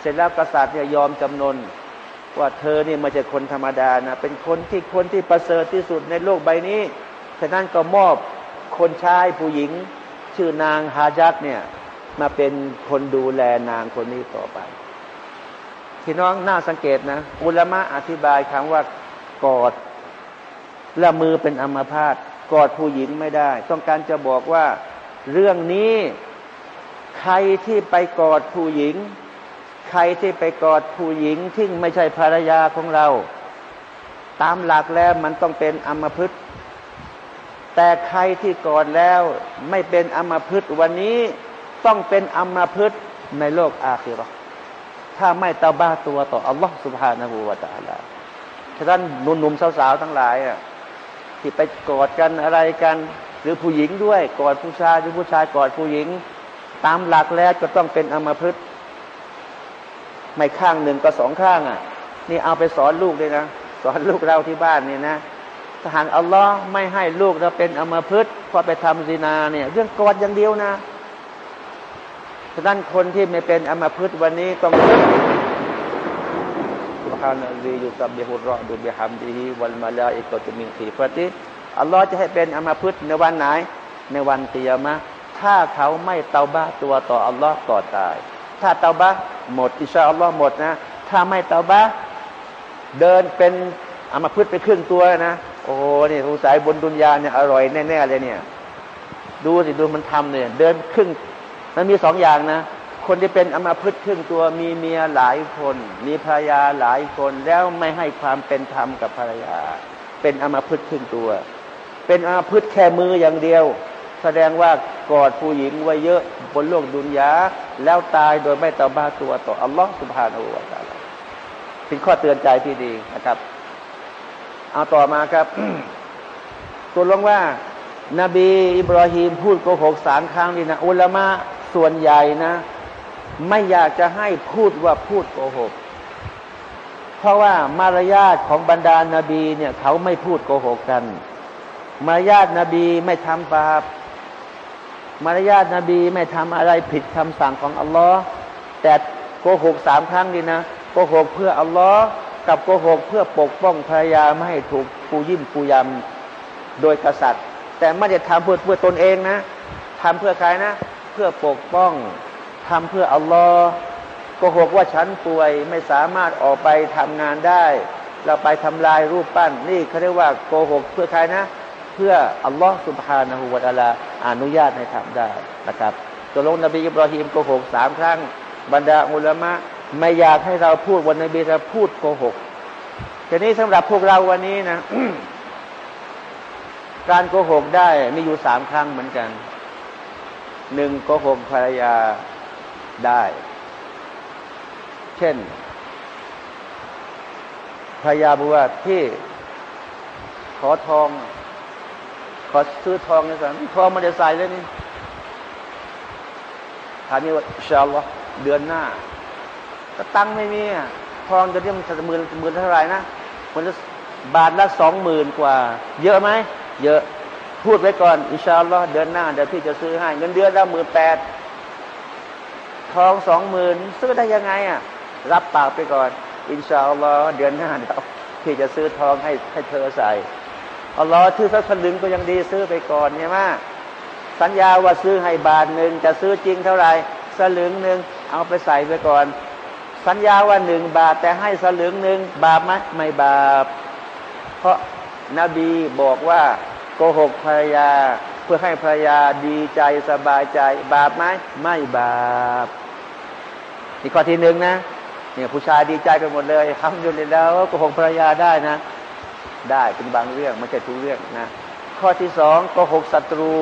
เสร็จแล้วกษัตริย์เนี่ยยอมจำนนว่าเธอเนี่ยไม่ใช่คนธรรมดานะเป็นคนที่คนที่ประเสริฐที่สุดในโลกใบนี้ฉะนั้นก็มอบคนชายผู้หญิง ชื่อนางฮาจัดเนี่ยมาเป็นคนดูแลนางคนนี้ต่อไป ที่น้องน่าสังเกตนะ อุลมะอธิบายคำว่ากอดและมือเป็นอัมพาตกอดผู้หญิงไม่ได้ ต้องการจะบอกว่าเรื่องนี้ใครที่ไปกอดผู้หญิง ใครที่ไปกอดผู้หญิงที่ไม่ใช่ภรรยาของเรา ตามหลักแล้วมันต้องเป็นอมพึษแต่ใครที่กอดแล้วไม่เป็นอมพึษวันนี้ต้องเป็นอมพึษในโลกอาคิรอ ถ้าไม่ตาบ้าตัวต่ออัลลอฮฺสุบฮานาหูวาตาลาท่านหนุ่มๆสาวๆทั้งหลายอะที่ไปกอดกันอะไรกัน หรือผู้หญิงด้วยกอดผู้ชายหรือผู้ชายกอดผู้หญิง ตามหลักแล้วจะต้องเป็นอมพฤกษ์ไม่ข้างหนึ่งก็สองข้างอะ นี่เอาไปสอนลูกเลยนะสอนลูกเราที่บ้านนี่นะทหารอัลลอฮ์ไม่ให้ลูกเราเป็นอมพฤกษ์พอไปทำซีนาเนี่ย เรื่องกอดอย่างเดียวนะ ฉะนั้นคนที่ไม่เป็นอมพึษวันนี้ต้องสุานะลีอยู่กับเบหุรอดูเบฮัมดีฮิวันมาลาอิกตุมิงขีฟติอัลลอฮ์จะให้เป็นอมพึษในวันไหน ในวันเตียมะถ้าเขาไม่เตาบ้าตัวต่ออัลลอฮ์ก่อตาย ถ้าเตาบ้าหมดอิชาอัลลอฮ์หมดนะ ถ้าไม่เตาบ้าเดินเป็นอามาพืชไปครึ่งตัวนะ โอ้นี่สงสัยบนดุนยาเนี่ยอร่อยแน่ๆเลยเนี่ย ดูสิดูมันทำเนี่ย เดินครึ่ง มันมีสองอย่างนะ คนที่เป็นอมาพึกครึ่งตัวมีเมียหลายคน มีภรรยาหลายคนแล้วไม่ให้ความเป็นธรรมกับภรรยา เป็นอมาพึกครึ่งตัว เป็นอมาพึกแค่มืออย่างเดียว แสดงว่ากอดผู้หญิงไว้เยอะบนโลกดุนยาแล้วตายโดยไม่ตบ้าตัวต่ออัลลอฮฺสุบฮานาอูวาตาลาเป็นข้อเตือนใจที่ดีนะครับ เอาต่อมาครับตัวลงว่านบีอิบราฮิมพูดโกหกสามครั้งนี่นะอุลามะ ส่วนใหญ่นะ ไม่อยากจะให้พูดว่าพูดโกหก เพราะว่ามารยาทของบรรดานาบีเนี่ย เขาไม่พูดโกหกกัน มารยาทนาบีไม่ทำบาปมารยาทนาบีไม่ทำอะไรผิดคำสั่งของอัลลอฮ์แต่โกหกสามครั้งนี่นะโกหกเพื่ออัลลอฮ์กับโกหกเพื่อปกป้องภรรยาไม่ให้ถูกปูยิ้มปูยำโดยกษัตริย์ แต่ไม่ได้ทำเพื่อเพื่อตนเองนะทำเพื่อใครนะ พื่อปกป้องทำเพื่ออัลลอฮ์โกหกว่าฉันป่วยไม่สามารถออกไปทำงานได้ เราไปทำลายรูปปั้นนี่เขาเรียกว่าโกหกเพื่อใครนะ เพื่ออัลลอฮ์สุบฮานะฮูวาตาลาอนุญาตให้ทำได้นะครับตัวลงนบีอิบราฮิมโกหกสามครั้ง บรรดาอุลามะไม่อยากให้เราพูดวันนบีเราพูดโกหกทีนี้สำหรับพวกเราวันนี้นะการโกหกได้มีอยู่สามครั้งเหมือนกัน หนึ่งโกหกภรรยาได้ เช่นภรรยาบอกว่าพี่ขอทอง ขอซื้อทองนี่สันทองมันจะใส่เลยนี่ถามนี่ว่าอิชาลอเดือนหน้าก็ตังค์ไม่มีอะทองจะเรียกมันหมื่นหมื่นเท่าไหร่นะมันจะบาทละสองหมื่นกว่า เยอะไหม เยอะ พูดไว้ก่อน อินชาอัลลอฮ์เดือนหน้าเดี๋ยวพี่จะซื้อให้ เงินเดือนละหมื่นแปดทองสองหมื่นซื้อได้ยังไงอะ รับปากไปก่อน อินชาอัลลอฮ์เดือนหน้าเดี๋ยวพี่จะซื้อทองให้ให้เธอใส่อัลลอฮ์ซื้อสักสลึงก็ยังดีซื้อไปก่อนใช่ไหมสัญญาว่าซื้อให้บาทหนึ่งจะซื้อจริงเท่าไหร่สลึงหนึ่งเอาไปใส่ไปก่อน สัญญาว่าหนึ่งบาทแต่ให้สลึงหนึ่งบาปไหมไม่บาป เพราะนบีบอกว่า โกหกภรรยา เพื่อให้ภรรยาดีใจสบายใจ บาปไหมไม่บาปอีกข้อที่หนึ่งนะเนี่ยผู้ชายดีใจไปหมดเลยทำอยู่ในแล้วโกหกภรรยาได้นะ ได้เป็นบางเรื่องไม่ใช่ทุกเรื่องนะข้อที่สองโกหกศัตรู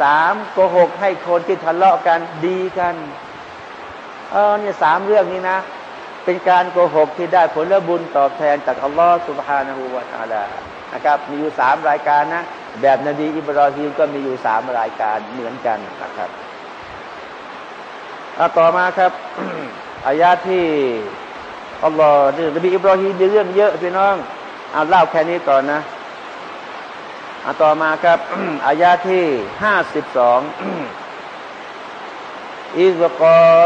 สามโกหกให้คนที่ทะเลาะกันดีกันเออเนี่ยสามเรื่องนี้นะ เป็นการโกหกที่ได้ผลบุญตอบแทนจากอัลลอฮฺสุบฮานาหูวาตาลา นะครับ มีอยู่สามรายการนะ แบบนบีอิบราฮิมก็มีอยู่สามรายการเหมือนกันนะครับต่อมาครับอายาที่อัลลอฮ์นี่นบีอิบราฮิมมีเรื่องเยอะพี่น้องเอาเล่าแค่นี้ก่อนนะอาต่อมาครับอายาที่ห้าสิบสองอิสก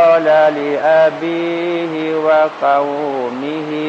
อลลิอาบีฮิวะกาวมิฮี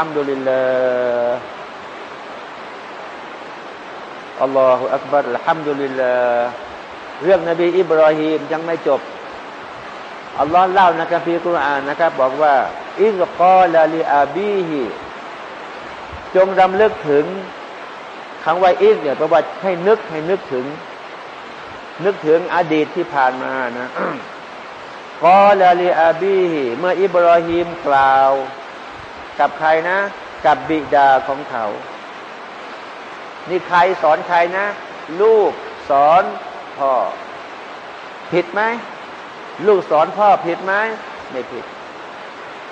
ัมดุลิลลาอัลลอฮฺอักบัรอัลฮัมดุลิลลาเรื่องนบีอิบราฮิมยังไม่จบอัลลอฮ์เล่านะครับพี่กุรอานนะครับบอกว่าอิสกอลาลีอาบีฮีจงรำลึกถึงคำว่าอิสเนี่ยแปะว่าให้นึกให้นึกถึง นึกถึงอดีตที่ผ่านมานะกอลาลีอาบีฮีเมื่ออิบราฮิมกล่าว กับใครนะ กับบิดาของเขา นี่ใครสอนใครนะ ลูกสอนพ่อ ผิดไหม ลูกสอนพ่อผิดไหมไม่ผิด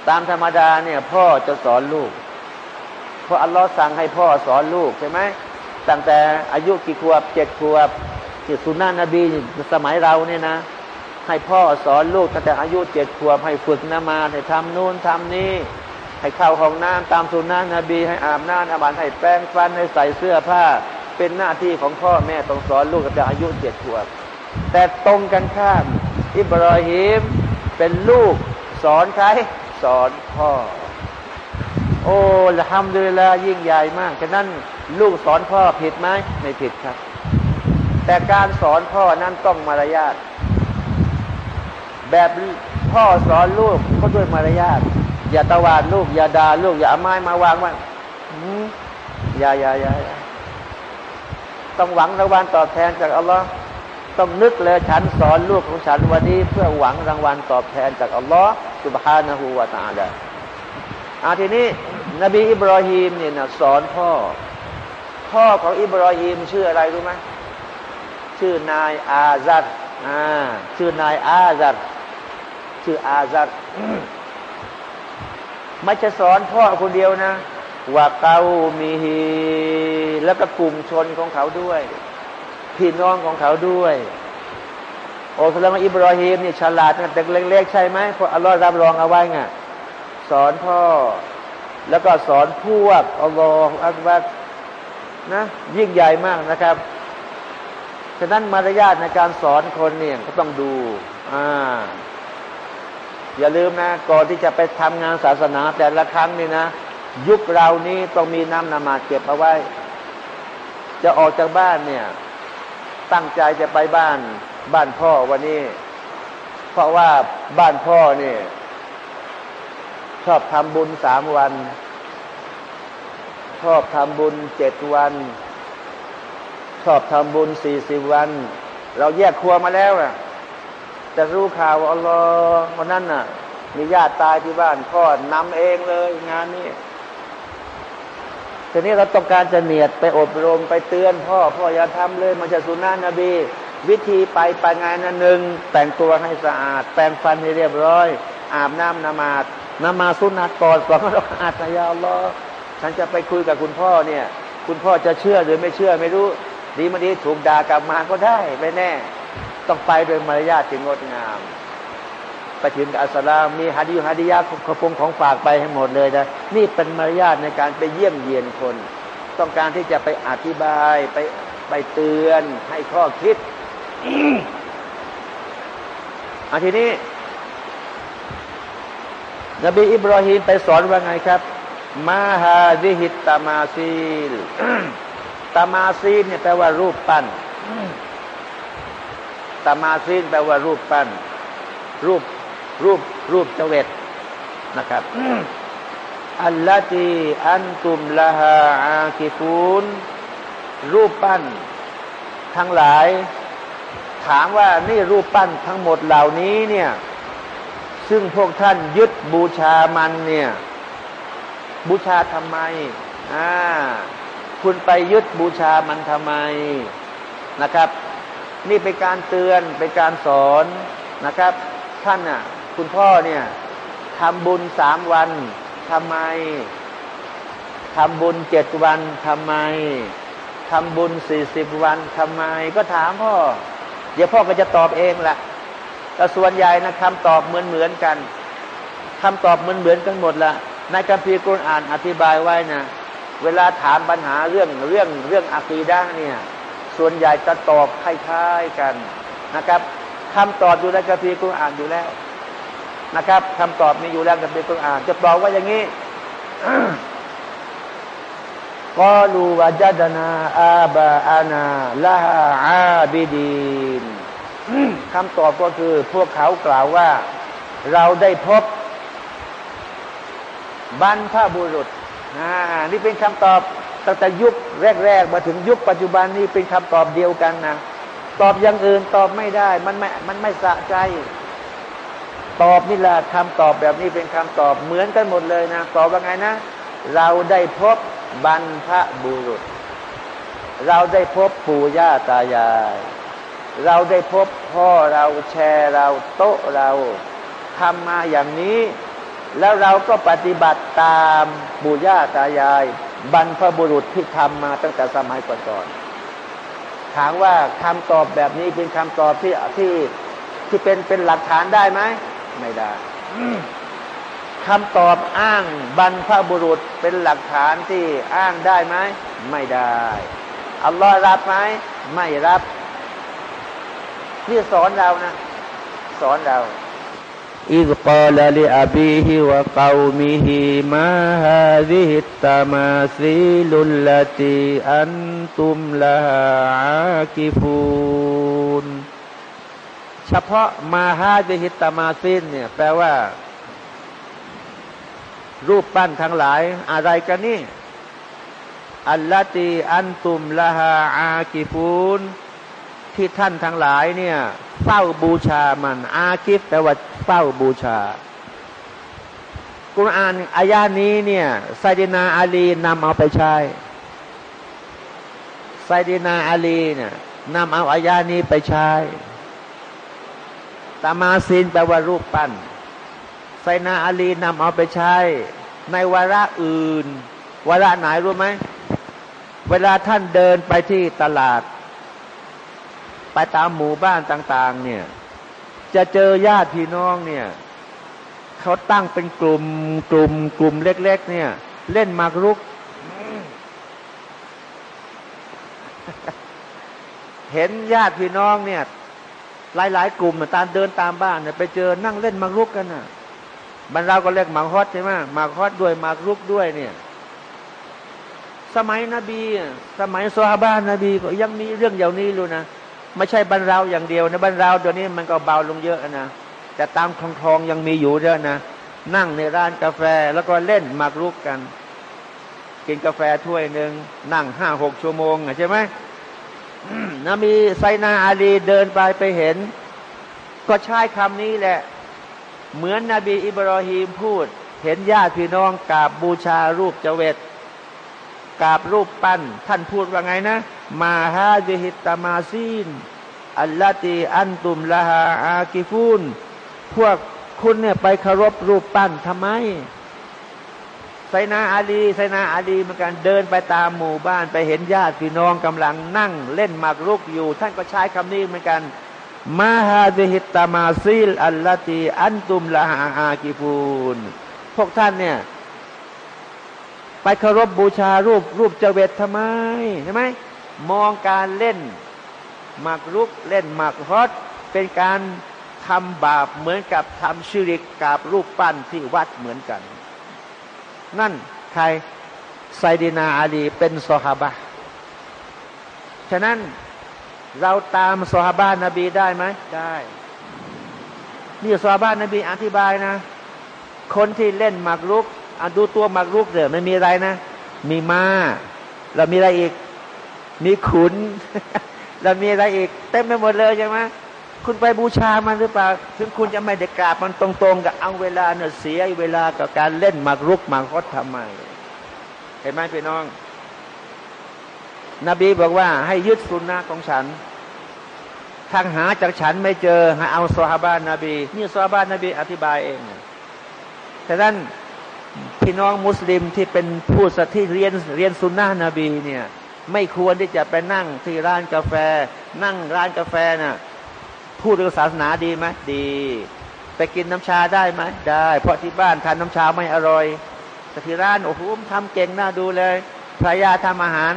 ตามธรรมดาเนี่ยพ่อจะสอนลูก เพราะอัลลอฮ์สั่งให้พ่อสอนลูกใช่ไหมตั้งแต่อายุกี่ขวบเจ็ดขวบที่สุนันบีสมัยเราเนี่ยนะ ให้พ่อสอนลูกตั้งแต่อายุเจ็ดขวบให้ฝึกนมาให้ทำนู่นทำนี่ ให้เข้าห้องน้ำตามสุนันนบีให้อาบน้ำอาบานให้แปรงฟันให้ใส่เสื้อผ้า เป็นหน้าที่ของพ่อแม่ต้องสอนลูกตั้งแต่อายุเจ็ดขวบแต่ตรงกันข้าม อิบราฮิมเป็นลูกสอนใครสอนพ่อ โอ้ละทำเลยละยิ่งใหญ่มากฉะนั้นลูกสอนพ่อผิดไหมไม่ผิดครับ แต่การสอนพ่อนั้นต้องมารยาทแบบพ่อสอนลูกก็ด้วยมารยาท อย่าตะวาดลูก อย่าด่าลูก อย่าเอาไม้มาวางว่าอย่าอย่าอย่าต้องหวังรางวัลตอบแทนจากอัลลอฮ์ต้องนึกเลยฉันสอนลูกของฉันวันนี้ เพื่อหวังรางวัลตอบแทนจากอัลลอฮ์สุบฮานะฮูวาตาลาอาทีนี้ นบีอิบราฮิมเนี่ยนะสอนพ่อ พ่อของอิบราฮิมชื่ออะไรรู้ไหมชื่อนายอาซัดอ่าชื่อนายอาซัดชื่ออาซัด ไม่จะสอนพ่อคนเดียวนะว่าเกามีฮีแล้วก็กลุ่มชนของเขาด้วย พี่น้องของเขาด้วยโอ้แสดงว่าอิบราฮิมนี่ฉลาดนะแต่เล็กๆใช่ไหมเพราะอัลลอฮ์รับรองเอาไว้ไงสอนพ่อ แล้วก็สอนพวกอัลลอฮ์อักบัรนะยิ่งใหญ่มากนะครับฉะนั้นมารยาทในการสอนคนเนี่ยก็ต้องดูอ่า อย่าลืมนะก่อนที่จะไปทำงานศาสนาแต่ละครั้งนี่นะ ยุคเรานี้ต้องมีน้ำนมาเก็บเอาไว้ จะออกจากบ้านเนี่ย ตั้งใจจะไปบ้าน บ้านพ่อวันนี้ เพราะว่าบ้านพ่อเนี่ย ชอบทำบุญสามวัน ชอบทำบุญเจ็ดวัน ชอบทำบุญสี่สิบวัน เราแยกครัวมาแล้วอะ แต่รู้ข่าวอัลลอฮ์วันนั้นน่ะ มีญาติตายที่บ้านพ่อนำเองเลยงานนี้ทีนี้เราต้องการจะเนียดไปอบรมไปเตือนพ่อ พ่ออย่าทำเลยมันจะสุนันบี วิธีไปไปงานนั้นหนึ่งแต่งตัวให้สะอาด แปรงฟันให้เรียบร้อย อาบน้ำนมาดนมาสุนัตก่อนสองเราอาตยาลอฉันจะไปคุยกับคุณพ่อเนี่ย คุณพ่อจะเชื่อหรือไม่เชื่อไม่รู้ ดีมาดีถูกด่ากลับมาก็ได้ไม่แน่ ต้องไปโดยมารยาทที่งดงามไปถึงอัสลามมีฮาดีฮาดียะขพงของฝากไปให้หมดเลยนะนี่เป็นมารยาทในการไปเยี่ยมเยียนคน ต้องการที่จะไปอธิบายไปไปเตือนให้ข้อคิดอาทีนี้ นบีอิบราฮิมไปสอนว่าไงครับ มาฮาดิฮิตตามาซีลตามาซีลเนี่ยแปลว่ารูปปั้น ตามาซีลแปลว่ารูปปั้น รูปรูปรูปเจเวตนะครับอัลลอตีอันตุมละฮาอาคิฟูนรูปปั้น ทั้งหลาย ถามว่านี่รูปปั้นทั้งหมดเหล่านี้เนี่ย ซึ่งพวกท่านยึดบูชามันเนี่ย บูชาทำไมอ่าคุณไปยึดบูชามันทำไมนะครับ นี่เป็นการเตือนเป็นการสอนนะครับ ท่านน่ะคุณพ่อเนี่ยทำบุญสามวันทำไมทำบุญเจ็ดวันทำไมทำบุญสี่สิบวันทำไม ก็ถามพ่อ เดี๋ยวพ่อก็จะตอบเองแหละแต่ส่วนใหญ่นะคำตอบเหมือนเหมือนกันคำตอบเหมือนเหมือนกันหมดละในคัมภีร์กุรอานอธิบายไว้นะเวลาถามปัญหาเรื่องเรื่องเรื่องอะกีดะเนี่ย ส่วนใหญ่จะตอบคล้ายๆกันนะครับคำตอบอยู่ในคัมภีร์กุรอานอยู่แล้วนะครับคำตอบมีอยู่แล้วในคัมภีร์กุรอาน จะบอกว่าอย่างนี้กอลูวาจัดนาอาบาอานาลาอาบิดีนคำตอบก็คือพวกเขากล่าวว่า เราได้พบบรรพบุรุษนี่เป็นคำตอบ ตั้งแต่ยุคแรก ๆ มาถึงยุคปัจจุบันนี้เป็นคำตอบเดียวกันนะตอบอย่างอื่นตอบไม่ได้มันไม่มันไม่สะใจ ตอบนี่แหละคำตอบแบบนี้เป็นคำตอบเหมือนกันหมดเลยนะตอบว่าไงนะ เราได้พบบรรพบุรุษ เราได้พบปู่ย่าตายาย เราได้พบพ่อเราแชร์เราโต๊ะเราทำมาอย่างนี้ แล้วเราก็ปฏิบัติตามบุญญาตายาย บรรพบุรุษที่ทำมาตั้งแต่สมัยก่อนๆถามว่าคำตอบแบบนี้เป็นคำตอบที่ที่ที่เป็นเป็นหลักฐานได้ไหมไม่ได้คำตอบอ้างบรรพบุรุษเป็นหลักฐานที่อ้างได้ไหมไม่ได้อัลลอฮ์รับไหมไม่รับนี่สอนเรานะ สอนเรา อิดกาลลิอบีฮิวะกาวมิฮิมาฮาดิฮิตตามาซีลุลลตีอันตุมลาอากิฟูนเฉพาะมาฮาดิฮิตตามาซินเนี่ยแปลว่า รูปปั้นทั้งหลายอะไรกันนี่ อัลลตีอันตุมละฮาอากิฟูน ที่ท่านทั้งหลายเนี่ยเฝ้าบูชามัน อากิฟแปลว่าเฝ้าบูชา กุรอานอายานี้เนี่ยไซดินาอาลีนำเอาไปใช้ไซดินาอาลีเนี่ยนำเอาอายานี้ไปใช้ตามาซินแปลว่ารูปปั้นไซนาอาลีนำเอาไปใช้ ในวาระอื่น วาระไหนรู้ไหม เวลาท่านเดินไปที่ตลาด ไปตามหมู่บ้านต่าง ๆ เนี่ย จะเจอญาติพี่น้องเนี่ยเขาตั้งเป็นกลุ่มกลุ่มกลุ่มเล็ก ๆ เนี่ย เล่นมากรุก เห็นญาติพี่น้องเนี่ย หลายๆ กลุ่มตามเดินตามบ้านเนี่ยไปเจอนั่งเล่นมากรุกกันน่ะบรรดาก็เรียกหมากฮอตใช่ไหมหมากฮอตด้วยมากรุกด้วยเนี่ยสมัยนบี สมัยโซฮาบานนบีก็ยังมีเรื่องอย่างนี้รู้นะ ไม่ใช่บรรเราอย่างเดียวนะบรรเราเดี๋ยวนี้มันก็เบาลงเยอะนะแต่ตามคลองทองยังมีอยู่เยอะนะนั่งในร้านกาแฟแล้วก็เล่นมากรุกกัน กินกาแฟถ้วยหนึ่งนั่งห้าหกชั่วโมงใช่ไหมนบีไซนาอาลีเดินไปไปเห็น ก็ใช้คำนี้แหละ เหมือนนบีอิบรอฮีมพูด เห็นญาติพี่น้องกราบบูชารูปเจเวต กราบรูปปั้น ท่านพูดว่าไงนะ ما هذه التماثيل التي أنتم لها عاكفون พวกคุณเนี่ยไปเคารพรูปปั้นทำไมไซนาอาลีไซนาอาลีเหมือนกันเดินไปตามหมู่บ้านไปเห็นญาติพี่น้องกำลังนั่งเล่นหมากรุกอยู่ ท่านก็ใช้คำนี้เหมือนกันما هذه التماثيل التي أنتم لها عاكفونนพวกท่านเนี่ย ไปเคารพบบูชารูปรูปเจเวตทำไมใช่ไหมมองการเล่นหมากรุกเล่นหมากฮอตเป็นการทำบาปเหมือนกับทำชิริกกับรูปปั้นที่วัดเหมือนกัน นั่นใครไซดีนาอาลีเป็นซอฮาบะฉะนั้นเราตามซอฮาบานนบีได้ไหมได้นี่ซอฮาบานนบีอธิบายนะ คนที่เล่นหมากรุก อะดูตัวหมากรุกเดี๋ยมันมีอะไรนะ มีมา้าเรามีอะไรอีก มีขุน เรามีอะไรอีก เต็มไปหมดเลยใช่ไหมคุณไปบูชามันหรือเปล่า ถึงคุณจะไม่ได้กราบมันตรงๆ กับเอาเวลาเนี่ยเสียเวลากับการเล่นหมากรุกหมากคดทำไม เห็นไหมพี่น้อง นบีบอกว่าให้ยึดสุนนะของฉันทางหาจากฉันไม่เจอให้เอาซอฮาบานนบี นี่ซอฮาบานนบีอธิบายเองแต่นั้น พี่น้องมุสลิมที่เป็นผู้สัตที่เรียนเรียนสุนนะนบีเนี่ยไม่ควรที่จะไปนั่งที่ร้านกาแฟ นั่งร้านกาแฟน่ะพูดเรื่องศาสนาดีไหมดีไปกินน้ำชาได้ไหมได้ เพราะที่บ้านทานน้ำชาไม่อร่อยแต่ที่ร้านโอ้โหทำเก่งน่าดูเลยภรรยาทำอาหาร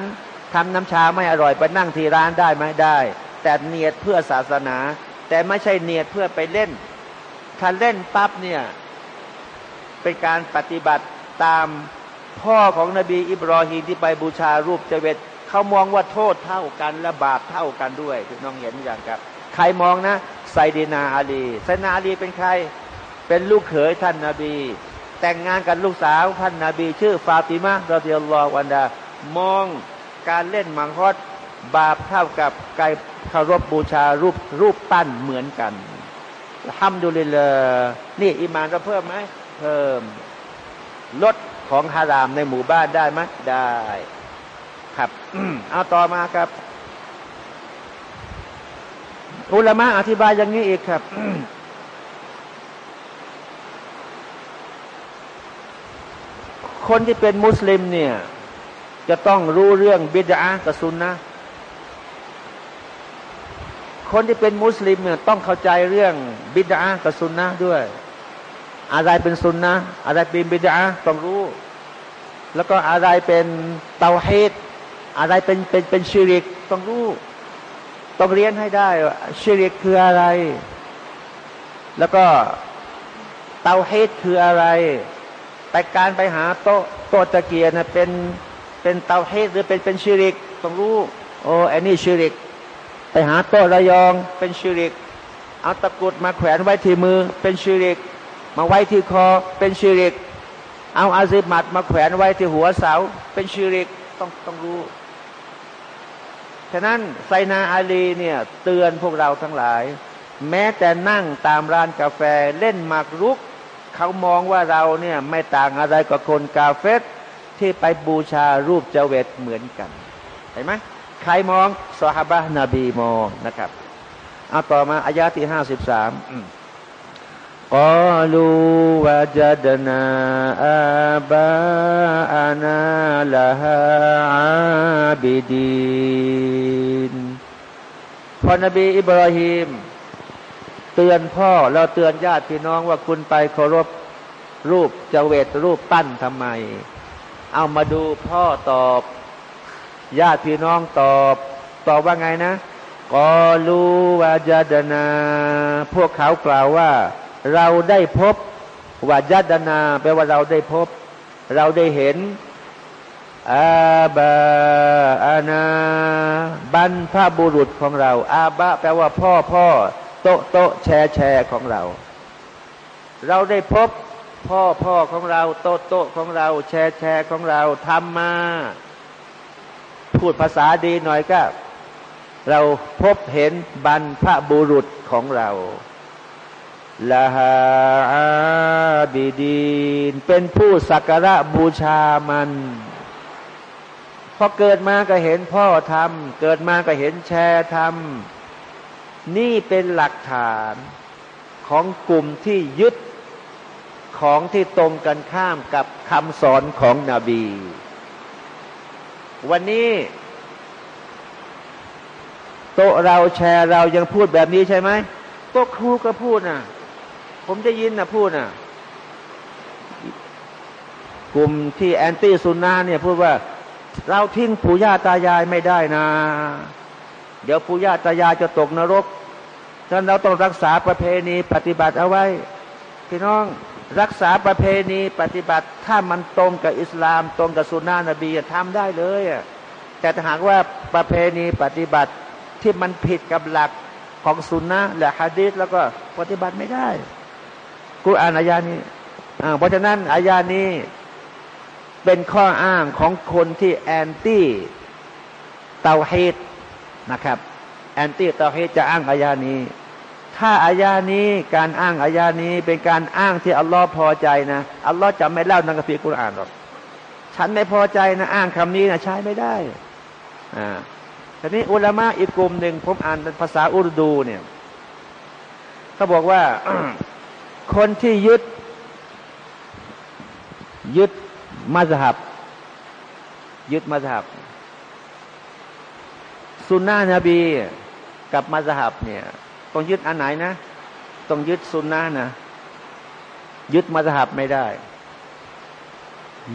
ทำน้ำชาไม่อร่อยไปนั่งที่ร้านได้ไหมได้ แต่เนียดเพื่อศาสนา แต่ไม่ใช่เนียดเพื่อไปเล่นถ้าเล่นปั๊บเนี่ย เป็นการปฏิบัติตามพ่อของนบีอิบรอฮีที่ไปบูชารูปเจเวตเขามองว่าโทษเท่ากันและบาปเท่ากันด้วยพี่น้องเห็นอย่างครับ ใครมองนะไซดีนาอาลีไซนาอาลีเป็นใคร เป็นลูกเขยท่านนาบี แต่งงานกับลูกสาวท่านนาบี ชื่อฟาติมะรอเดียลลอวันดามองการเล่นมังคดบาปเท่ากับการเคารพบูชารูปรูปปั้นเหมือนกันทำดูเลยเลยนี่อิมานเราเพิ่มไหม เพิ่ม ลดของฮารามในหมู่บ้านได้ไหมได้ ครับเอาต่อมาครับ อุลามะอธิบายอย่างนี้อีกครับคนที่เป็นมุสลิมเนี่ย จะต้องรู้เรื่องบิดากับซุนนะคนที่เป็นมุสลิมเนี่ยต้องเข้าใจเรื่องบิดากับซุนนะด้วย อะไรเป็นซุนนะอะไรเป็นบิดาต้องรู้ แล้วก็อะไรเป็นเตาเฮดอะไรเป็นเป็นเป็นชิริกต้องรู้ ต้องเรียนให้ได้ชิริกคืออะไร แล้วก็เตาเฮดคืออะไร แต่การไปหาโตโตตะเกียนะเป็นเป็นเตาเฮดหรือเป็นเป็นชิริกต้องรู้โอ้ไอันนี้ชิริก ไปหาโตระยองเป็นชิริก เอาตะกุดมาแขวนไว้ที่มือเป็นชิริก มาไว้ที่คอเป็นชิริก เอาอาซิมัดมาแขวนไว้ที่หัวเสา เป็นชิริกต้องต้องรู้ฉะนั้นไซนาอาลีเนี่ยเตือนพวกเราทั้งหลาย แม้แต่นั่งตามร้านกาแฟเล่นหมากรุก เขามองว่าเราเนี่ยไม่ต่างอะไรกับคนกาเฟสที่ไปบูชารูปเจเวตเหมือนกันเห็นไหมใครมองสฮาบะนบีมองนะครับเอาต่อมาอายาที่ห้าสิบสาม กาลูวะจดนาอาบานาลาฮาอาบิดีนพอนบีอิบราฮิมเตือนพ่อเราเตือนญาติพี่น้องว่าคุณไปเคารพรูปเจเวตรูปปั้นทำไม เอามาดูพ่อตอบ ญาติพี่น้องตอบ ตอบว่าไงนะกอลูวาจดนา พวกเขากล่าวว่า เราได้พบวาจดนาแปลว่าเราได้พบ เราได้เห็นอาบาอานาบันพระบุรุษของเรา อาบะแปลว่าพ่อพ่อโตโตแชร์แชร์ของเรา เราได้พบพ่อพ่อของเรา โตโตของเรา แชร์แชร์ของเราทำมา พูดภาษาดีหน่อยก็ เราพบเห็นบรรพบุรุษของเรา ละฮาอาบิดีนเป็นผู้สักการะบูชามันพอเกิดมาก็เห็นพ่อทำเกิดมาก็เห็นแชร์ทำนี่เป็นหลักฐานของกลุ่มที่ยึดของที่ตรงกันข้ามกับคำสอนของนบี วันนี้ โตเราแชร์เรายังพูดแบบนี้ใช่ไหมโตครูก็พูดนะ ผมได้ยินนะพูดนะกลุ่มที่แอนตี้ซุนนาเนี่ยพูดว่า เราทิ้งปู่ย่าตายายไม่ได้นะ เดี๋ยวปู่ย่าตายายจะตกนรกฉะนั้นเราต้องรักษาประเพณีปฏิบัติเอาไว้ พี่น้องรักษาประเพณีปฏิบัติ ถ้ามันตรงกับอิสลาม ตรงกับสุนนะนบีทำได้เลยแต่ถ้าหากว่าประเพณีปฏิบัติที่มันผิดกับหลักของสุนนะและฮะดีษแล้วก็ปฏิบัติไม่ได้ กูอ่านอายานี้เพราะฉะนั้นอายานี้เป็นข้ออ้างของคนที่แอนตี้เตาฮีดนะครับ แอนตี้เตาฮีดจะอ้างอายานี้ ถ้าอายานี้การอ้างอายานี้เป็นการอ้างที่อัลลอฮ์พอใจนะอัลลอฮ์จะไม่เล่าในกัมภีร์กุรอานหรอกฉันไม่พอใจนะอ้างคำนี้นะใช้ไม่ได้อ่าทีนี้อุลามะอีกกลุ่มหนึ่งผมอ่านภาษาอุรดูเนี่ยเขาบอกว่า คนที่ยึด ยึดมัสฮับ ยึดมัสฮับสุนนะนบีกับมัสฮับเนี่ย ต้องยึดอันไหนนะ ต้องยึดสุนนะนะ ยึดมัสฮับไม่ได้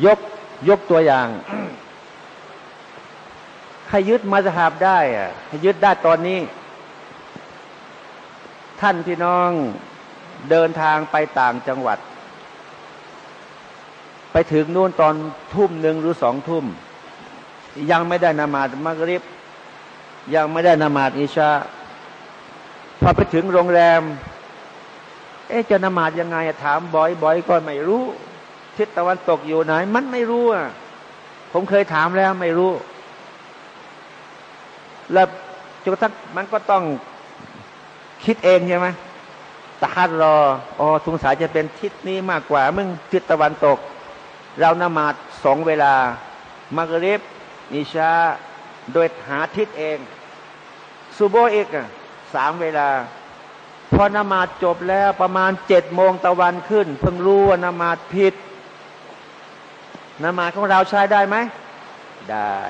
ยกยกตัวอย่างให้ยึดมัสฮับได้อะให้ยึดได้ตอนนี้ ท่านพี่น้อง เดินทางไปต่างจังหวัด ไปถึงนู่นตอนทุ่มหนึ่งหรือสองทุ่ม ยังไม่ได้นามาดมักริบ ยังไม่ได้นามาดอิชาพอไปถึงโรงแรม เอ๊จะนมาดยังไงถามบอยบอยก็ไม่รู้ ทิศตะวันตกอยู่ไหน มันไม่รู้อะผมเคยถามแล้วไม่รู้ แล้วจนกระทั่งมันก็ต้องคิดเองใช่ไหม ตาฮัดรออ๋อสงสัยจะเป็นทิศนี้มากกว่า มึงทิศตะวันตก เรานมาดสองเวลา มักริบนิชาโดยหาทิศเองซูโบอีกอะสามเวลา พอนมาดจบแล้วประมาณเจ็ดโมงตะวันขึ้น เพิ่งรู้ว่านมาดผิดนมาดของเราใช้ได้ไหม ได้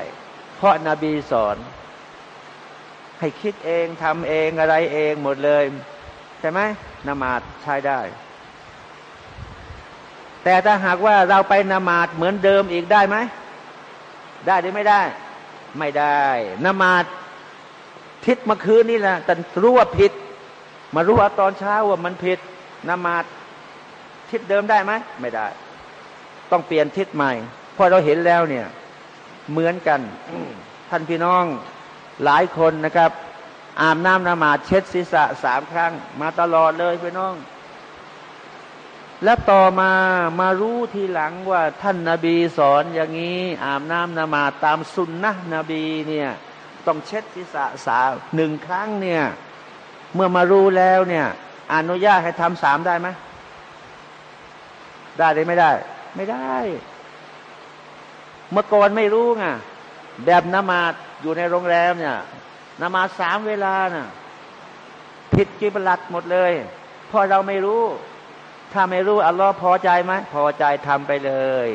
เพราะนาบีสอน ให้คิดเองทำเองอะไรเองหมดเลย ใช่ไหม นมาดใช้ได้ แต่ถ้าหากว่าเราไปนมาดเหมือนเดิมอีกได้ไหม ได้หรือไม่ได้ ไม่ได้นมาดทิศเมื่อคืนนี่แหละแต่รู้ว่าผิด มารู้ว่าตอนเช้าว่ามันผิดนมาดทิศเดิมได้ไหมไม่ได้ ต้องเปลี่ยนทิศใหม่เพราะเราเห็นแล้วเนี่ย เหมือนกันท่านพี่น้องหลายคนนะครับ อาบน้ำนมาดเช็ดศีรษะสามครั้ง มาตลอดเลยพี่น้อง แล้วต่อมามารู้ทีหลังว่าท่านนาบีสอนอย่างนี้ อาบน้ำนมาตามสุนนะนบีเนี่ยต้องเช็ดศีรษะสาหนึ่งครั้งเนี่ย เมื่อมารู้แล้วเนี่ย อนุญาตให้ทำสามได้ไหมได้หรือไม่ได้ ไม่ได้ เมื่อก่อนไม่รู้ไงแบบนมาดอยู่ในโรงแรมเนี่ย นมาสามเวลาน่ะผิดกิบลัดหมดเลยเพราะเราไม่รู้ ถ้าไม่รู้อัลลอฮ์พอใจไหมพอใจทำไปเลย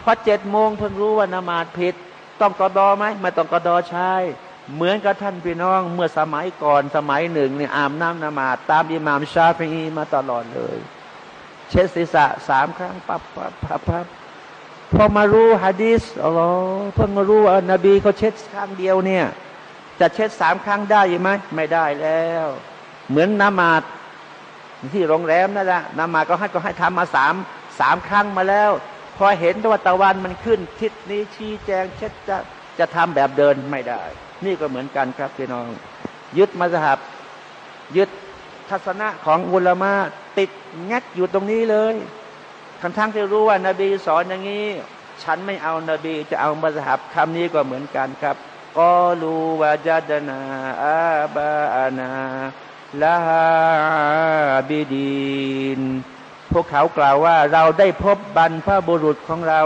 พอเจ็ดโมงเพิ่งรู้ว่านมาดผิด ต้องกอดอไหมไม่ต้องกอดอใช่เหมือนกับท่านพี่น้องเมื่อสมัยก่อนสมัยหนึ่งเนี่ยอาบน้ำนมาดตามอิหม่ามชาฟีมาตลอดเลย เช็ดศีรษะสามครั้งปับปับปับปับพอมารู้ฮะดีสอ๋อเพิ่งมารู้ว่านบีเขาเช็ดครั้งเดียวเนี่ย จะเช็ดสามครั้งได้ไหมไม่ได้แล้ว เหมือนนมาดที่โรงแรมนั่นแหละนมาดก็ให้ก็ให้ทำมาสามสามครั้งมาแล้ว พอเห็นว่าตะวันมันขึ้น ทิศนี้ชี้แจงเช็ดจะจะทำแบบเดินไม่ได้ นี่ก็เหมือนกันครับพี่น้อง ยึดมัสฮับยึดทัศนะของอุลามะติดงัดอยู่ตรงนี้เลยทั้งทั้งที่รู้ว่านาบีสอนอย่างนี้ ฉันไม่เอานาบีจะเอามัสฮับคำนี้ก็เหมือนกันครับ กอลูวาจัดนาอาบาอานาลาบิดีนพวกเขากล่าวว่าเราได้พบบรรพบุรุษของเรา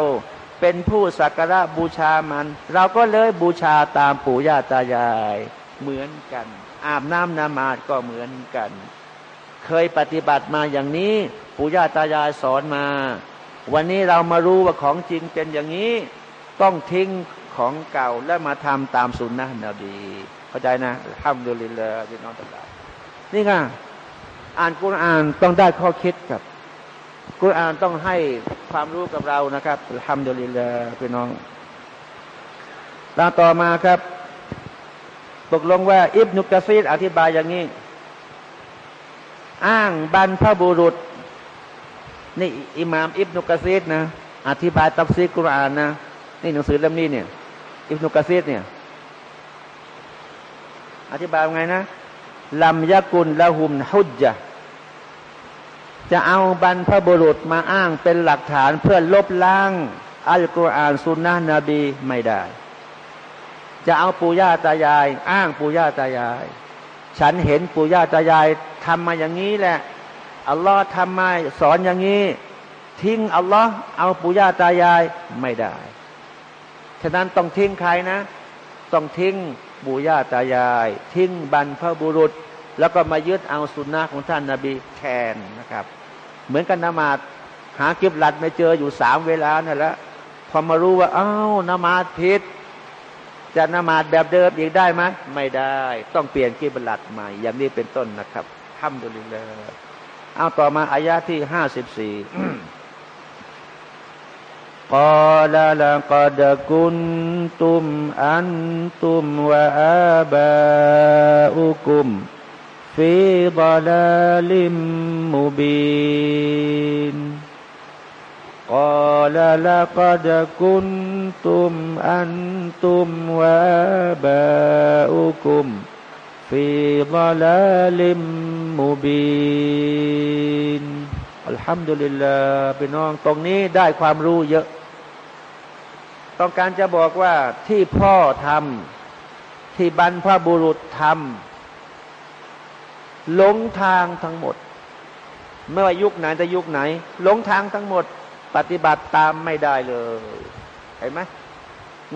เป็นผู้สักการะบูชามัน เราก็เลยบูชาตามปู่ย่าตายาย เหมือนกัน อาบน้ำนามาดก็เหมือนกัน เคยปฏิบัติมาอย่างนี้ปู่ย่าตายายสอนมา วันนี้เรามารู้ว่าของจริงเป็นอย่างนี้ ต้องทิ้ง ของเก่าแล้วมาทำตามสุนนะนบีเข้าใจนะทำดูลิลล์พี่น้องทั้งหลายนี่ค่ะ อ่านกุรอานต้องได้ข้อคิดกับ กุรอานต้องให้ความรู้กับเรานะครับทำดูลิลล์พี่น้องตาต่อมาครับ ตกลงว่า อิบนุกะซีดอธิบายอย่างนี้ อ้างบรรพบุรุษ นี่อิหม่ามอิบนุกะซีดนะอธิบายตัฟซีกุรอานนะ นี่หนังสือเล่มนี้เนี่ย อิบนุกะซีดเนี่ย อธิบายไงนะลัมยากุลละหุมฮุจจะจะเอาบรรพบุรุษมาอ้างเป็นหลักฐานเพื่อลบล้างอัลกุรอานสุนนะนบีไม่ได้ จะเอาปู่ย่าตายาย อ้างปู่ย่าตายาย ฉันเห็นปู่ย่าตายายทำมาอย่างนี้แหละอัลลอฮ์ทำมาสอนอย่างนี้ ทิ้งอัลลอฮ์เอาปู่ย่าตายายไม่ได้ ฉะนั้นต้องทิ้งใครนะ ต้องทิ้งปู่ย่าตายาย ทิ้งบรรพบุรุษ แล้วก็มายึดเอาสุนนะของท่านนาบีแทนนะครับ เหมือนกันนมาดหากิบหลัดไม่เจออยู่สามเวลานั่นแหละพอมารู้ว่าอ้าวนมาดผิดจะนมาดแบบเดิมอีกได้ไหมไม่ได้ ต้องเปลี่ยนกิบหลัดใหม่อย่างนี้เป็นต้นนะครับทำดูเลยเอาต่อมาอายาที่ห้าสิบสี่ قال لقد كنتم أنتم وآباؤكم في ضلال مبين قال لقد كنتم أنتم وآباؤكم في ضلال مبين อัลฮัมดุลิลลาห์พี่น้องตรงนี้ได้ความรู้เยอะ ต้องการจะบอกว่าที่พ่อทำที่บรรพบุรุษทำหลงทางทั้งหมด ไม่ว่ายุคไหนจะยุคไหนหลงทางทั้งหมด ปฏิบัติตามไม่ได้เลยเห็นไหม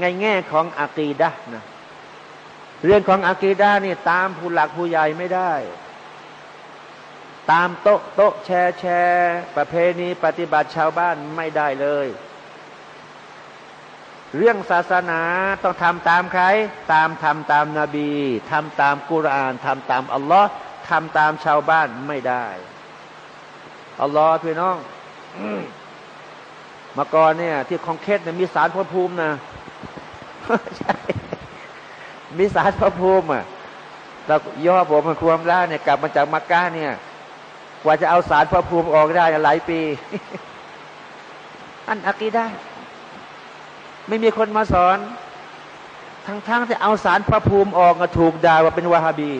ในแง่ของอากีดะนะเรื่องของอากีดะนี่ตามผู้หลักผู้ใหญ่ไม่ได้ ตามโต๊ะโต๊ะแชร์แชร์ประเพณีปฏิบัติชาวบ้านไม่ได้เลย เรื่องศาสนาต้องทำตามใคร ตามทำตามนาบีทำตามกุรานทำตามอัลลอฮ์ทำตามชาวบ้านไม่ได้อัลลอฮ์พี่น้องมาก่อนเนี่ย ที่คองเคสเนี่ยมีสารพระภูมินะใช่มีสารพระภูมิอะเราย่อผมมาควมล่าเนี่ยกลับมาจากมักกะเนี่ย กว่าจะเอาสารพระภูมิออกได้หลายปี อันอักีได้ ไม่มีคนมาสอน ทั้งๆทที่เอาสารพระภูมิออกก็ถูกด่าว่าเป็นวาฮาบี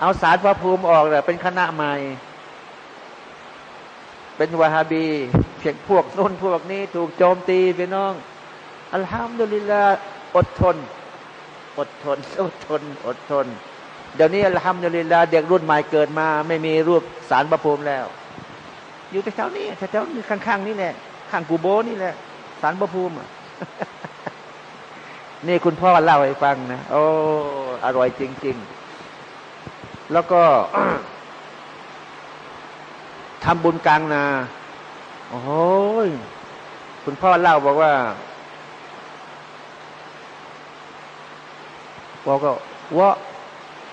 เอาสารพระภูมิออกเลยเป็นคณะใหม่ เป็นวาฮาบี เพียงพวกนู้นพวกนี้ ถูกโจมตีพี่น้อง อัลฮัมดุลิลลาอดทน อดทน อดทน อดทน เดี๋ยวนี้อัลฮัมดุลิลลาเด็กรุ่นใหม่เกิดมา ไม่มีรูปสารประภูมิแล้ว อยู่แถวๆนี้แถวๆนี้ข้างๆนี่แหละข้างกูโบนี่แหละ สารประภูมินี่คุณพ่อเล่าให้ฟังนะโอ้อร่อยจริง ๆ แล้วก็ทำบุญกลางนา โอ้ยคุณพ่อเล่าบอกว่าบอกก็ว่า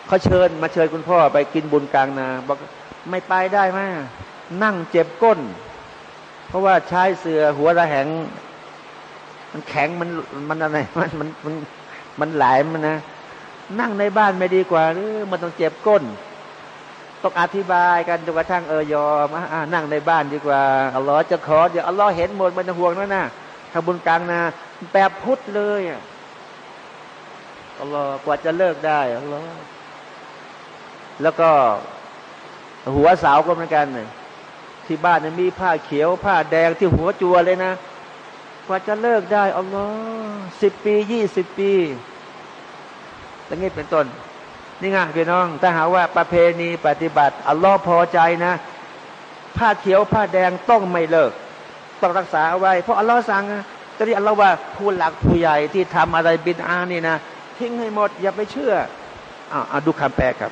เขาเชิญมาเชิญคุณพ่อไปกินบุญกลางนาบอกไม่ไปได้ไหมนั่งเจ็บก้น เพราะว่าใช้เสือหัวระแหง มันแข็งมันมันอะไรมันมันมันมันหลายมันนะนั่งในบ้านไม่ดีกว่าหรือมันต้องเจ็บก้น ต้องอธิบายกันจนกระทั่งเออยอมอ่านั่งในบ้านดีกว่าอัลลอฮ์จะขอเดี๋ยวอัลลอฮ์เห็นหมดมันห่วงนั่นนะทำบุญกลางนาแปบพุทธเลยอัลลอฮ์กว่าจะเลิกได้อัลลอฮ์แล้วก็หัวสาวก็เหมือนกันที่บ้านมีผ้าเขียวผ้าแดงที่หัวจัวเลยนะ กว่าจะเลิกได้อัลลอฮ์สิบปียี่สิบปีอย่างนี้เป็นต้น นี่ไงพี่น้อง ถ้าหาว่าประเพณีปฏิบัติอัลลอฮ์พอใจนะ ผ้าเขียวผ้าแดงต้องไม่เลิก ต้องรักษาเอาไว้ เพราะอัลลอฮ์สั่งนะตอนนี้อัลลอฮ์ว่าผู้หลักผู้ใหญ่ที่ทำอะไรบินอานี่นะทิ้งให้หมด อย่าไปเชื่ออ่าดูคำแปลครับ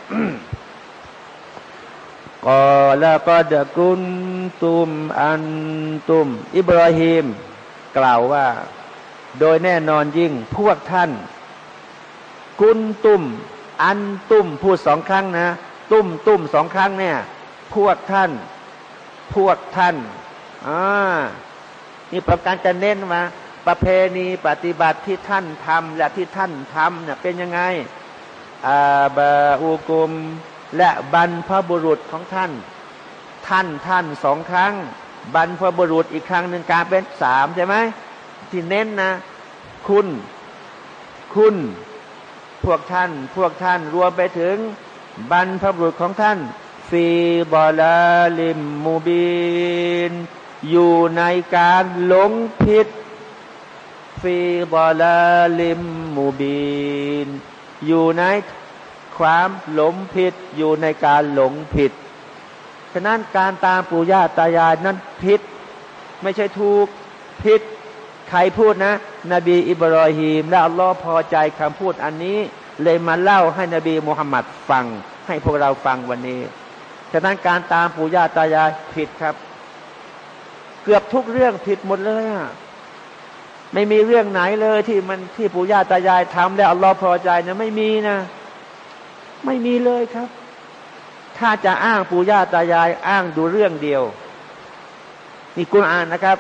กอลาก็ดกุนตุมอันตุม อิบราฮิม กล่าวว่า โดยแน่นอนยิ่งพวกท่าน กุนตุมอันตุ้มพูดสองครั้งนะ ตุ้มตุ้มสองครั้งเนี่ย พวกท่าน พวกท่านอ่านี่ประการจะเน้นมาประเพณีปฏิบัติที่ท่านทำและที่ท่านทำเนี่ยเป็นยังไงอาบาอูกุม และบรรพบุรุษของท่าน ท่านท่านสองครั้ง บรรพบุรุษอีกครั้งหนึ่งการเป็นสามใช่ไหมที่เน้นนะ คุณ คุณ พวกท่าน พวกท่านรวมไปถึง บรรพบุรุษของท่านฟีบอลาลิมมูบินอยู่ในการหลงผิดฟีบอลาลิมมูบินอยู่ในความหลงผิดอยู่ในการหลงผิด ฉะนั้นการตามปู่ย่าตายายนั้นผิด ไม่ใช่ถูกผิดใครพูดนะ นบีอิบรอฮีม และอัลลอฮ์พอใจคำพูดอันนี้ เลยมาเล่าให้นบีมุฮัมมัดฟัง ให้พวกเราฟังวันนี้ฉะนั้นการตามปู่ย่าตายายผิดครับ เกือบทุกเรื่องผิดหมดเลยอะไม่มีเรื่องไหนเลยที่มันที่ปู่ย่าตายายทำแล้วอัลลอฮ์พอใจนะไม่มีนะ ไม่มีเลยครับ ถ้าจะอ้างปู่ย่าตายายอ้างดูเรื่องเดียว นี่กุณอ่านนะครับ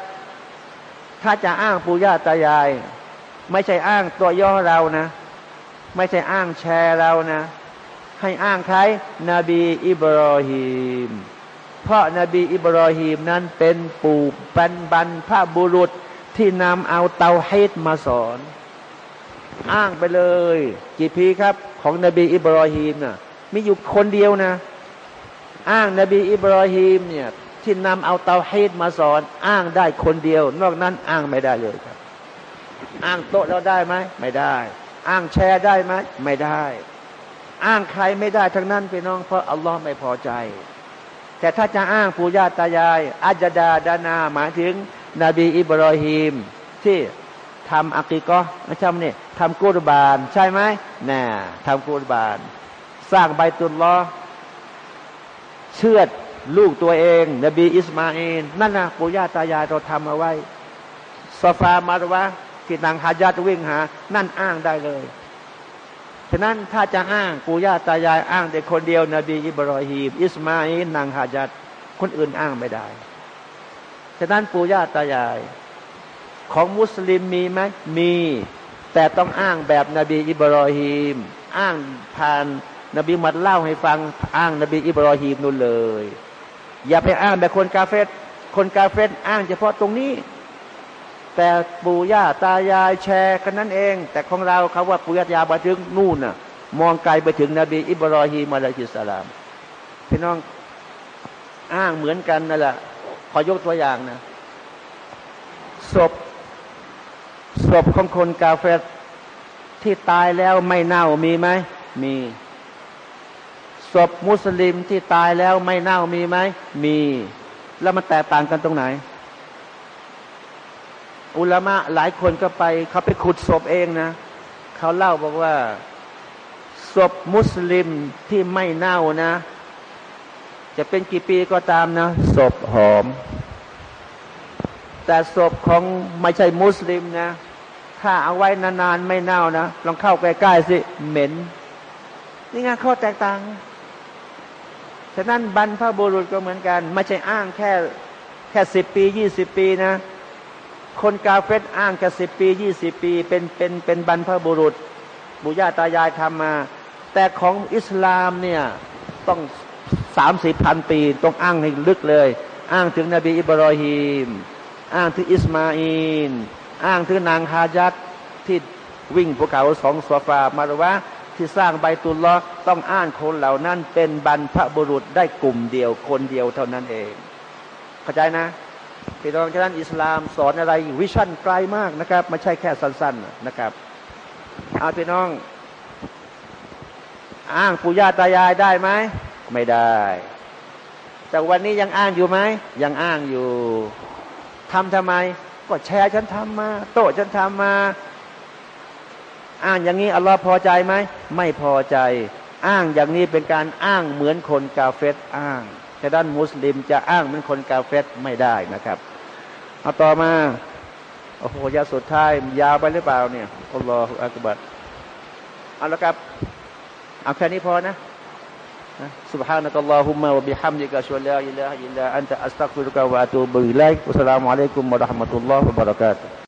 ถ้าจะอ้างปู่ย่าตายาย ไม่ใช่อ้างตัวย่อเรานะ ไม่ใช่อ้างแชร์เรานะ ให้อ้างใครนบีอิบรอฮีมเพราะนบีอิบรอฮีมนั้นเป็นปู่บันบันพระบุรุษที่นำเอาเตาฮิดมาสอน อ้างไปเลย กี่พีครับ ของนบีอิบรอฮีมนะ่ะมีอยู่คนเดียวนะ อ้างนบีอิบรอฮีมเนี่ยที่นำเอาเตาฮีดมาสอน อ้างได้คนเดียว นอกนั้นอ้างไม่ได้เลยครับ อ้างโต๊ะเราได้ไหมไม่ได้ อ้างแชร์ได้ไหมไม่ได้ อ้างใครไม่ได้ทั้งนั้นพี่น้องเพราะอัลลอฮ์ไม่พอใจ แต่ถ้าจะอ้างปู่ย่าตายายอาจดาดานาหมายถึง นบีอิบรอฮีมที่ทำอักีกอไม่ใช่เนี่ยทำกุรบาน ใช่ไหมน่ะทำกุรบาน สร้างใบตุลลอ เชือดลูกตัวเอง นบีอิสมาอีลนั่นนะปู่ย่าตายายเราทำเอาไว้ซอฟามัรวะฮ์ที่นางฮาญัรวิ่งหา นั่นอ้างได้เลยฉะนั้นถ้าจะอ้างปู่ย่าตายายอ้างแต่คนเดียวนบีอิบรอฮีมอิสมาอีลนางฮาญัรคนอื่นอ้างไม่ได้ฉะนั้นปู่ย่าตายาย ของมุสลิมมีไหมมี แต่ต้องอ้างแบบนบีอิบรอฮีมอ้างผ่าน นบีมัดเล่าให้ฟังอ้างนบีอิบรอฮีมนู่นเลย อย่าไปอ้างแบบคนกาเฟตคนกาเฟตอ้างเฉพาะตรงนี้ แต่ปู่ย่าตายายแชร์กันนั่นเอง แต่ของเราเขาว่าปู่ย่าตายายไปถึงนู่นน่ะ มองไกลไปถึงนบีอิบรอฮีมอะลัยฮิสสลามพี่น้องอ้างเหมือนกันนั่นแหละขอยกตัวอย่างนะศพศพของคนกาเฟตที่ตายแล้วไม่เน่ามีไหมมี ศพมุสลิมที่ตายแล้วไม่เน่ามีไหม มี แล้วมันแตกต่างกันตรงไหน อุลามะหลายคนก็ไปเขาไปขุดศพเองนะ เขาเล่าบอกว่า ศพมุสลิมที่ไม่เน่านะ จะเป็นกี่ปีก็ตามนะ ศพหอม แต่ศพของไม่ใช่มุสลิมนะ ถ้าเอาไว้นานๆไม่เน่านะ ลองเข้าใกล้ๆสิ เหม็นนี่ไงข้อแตกต่าง ฉะนั้นบรรพบุรุษก็เหมือนกัน ไม่ใช่อ้างแค่แค่สิบปียี่สิบปีนะ คนกาเฟตอ้างแค่สิบปียี่สิบปี เป็นเป็นเป็นบรรพบุรุษบุญญาตายายทำมา แต่ของอิสลามเนี่ยต้องสามสิบพันปี ต้องอ้างให้ลึกเลย อ้างถึงนบีอิบรอฮีมอ้างถึงอิสมาอินอ้างถึงนางฮาจัดที่วิ่งภูเขาสองโซฟามารวะ ที่สร้างใบตุลลอต้องอ้างคนเหล่านั้น เป็นบรรพบุรุษได้กลุ่มเดียวคนเดียวเท่านั้นเอง เข้าใจนะพี่น้องฉะนั้นอิสลามสอนอะไรวิชั่นไกลมากนะครับไม่ใช่แค่สั้น ๆนะครับเอาพี่น้อง อ้างปู่ย่าตายายได้ไหมไม่ได้ แต่วันนี้ยังอ้างอยู่ไหมยังอ้างอยู่ทำทำไม ก็แชร์ฉันทำมา โต๊ะฉันทำมา อ้างอย่างนี้อัลลอฮ์พอใจไหมไม่พอใจ อ้างอย่างนี้เป็นการอ้างเหมือนคนกาเฟตอ้างแต่ด้านมุสลิมจะอ้างเหมือนคนกาเฟตไม่ได้นะครับเอาต่อมาโอ้โหยาสุดท้าย ยาวไปหรือเปล่าเนี่ยอัลลอฮฺอักบัดเอาละครับเอาแค่นี้พอนะ سبحانك اللهم وبحمدك أشهد أن لا إله إلا أنت أستغفرك وأتوب إليك والسلام عليكم ورحمة الله وبركاته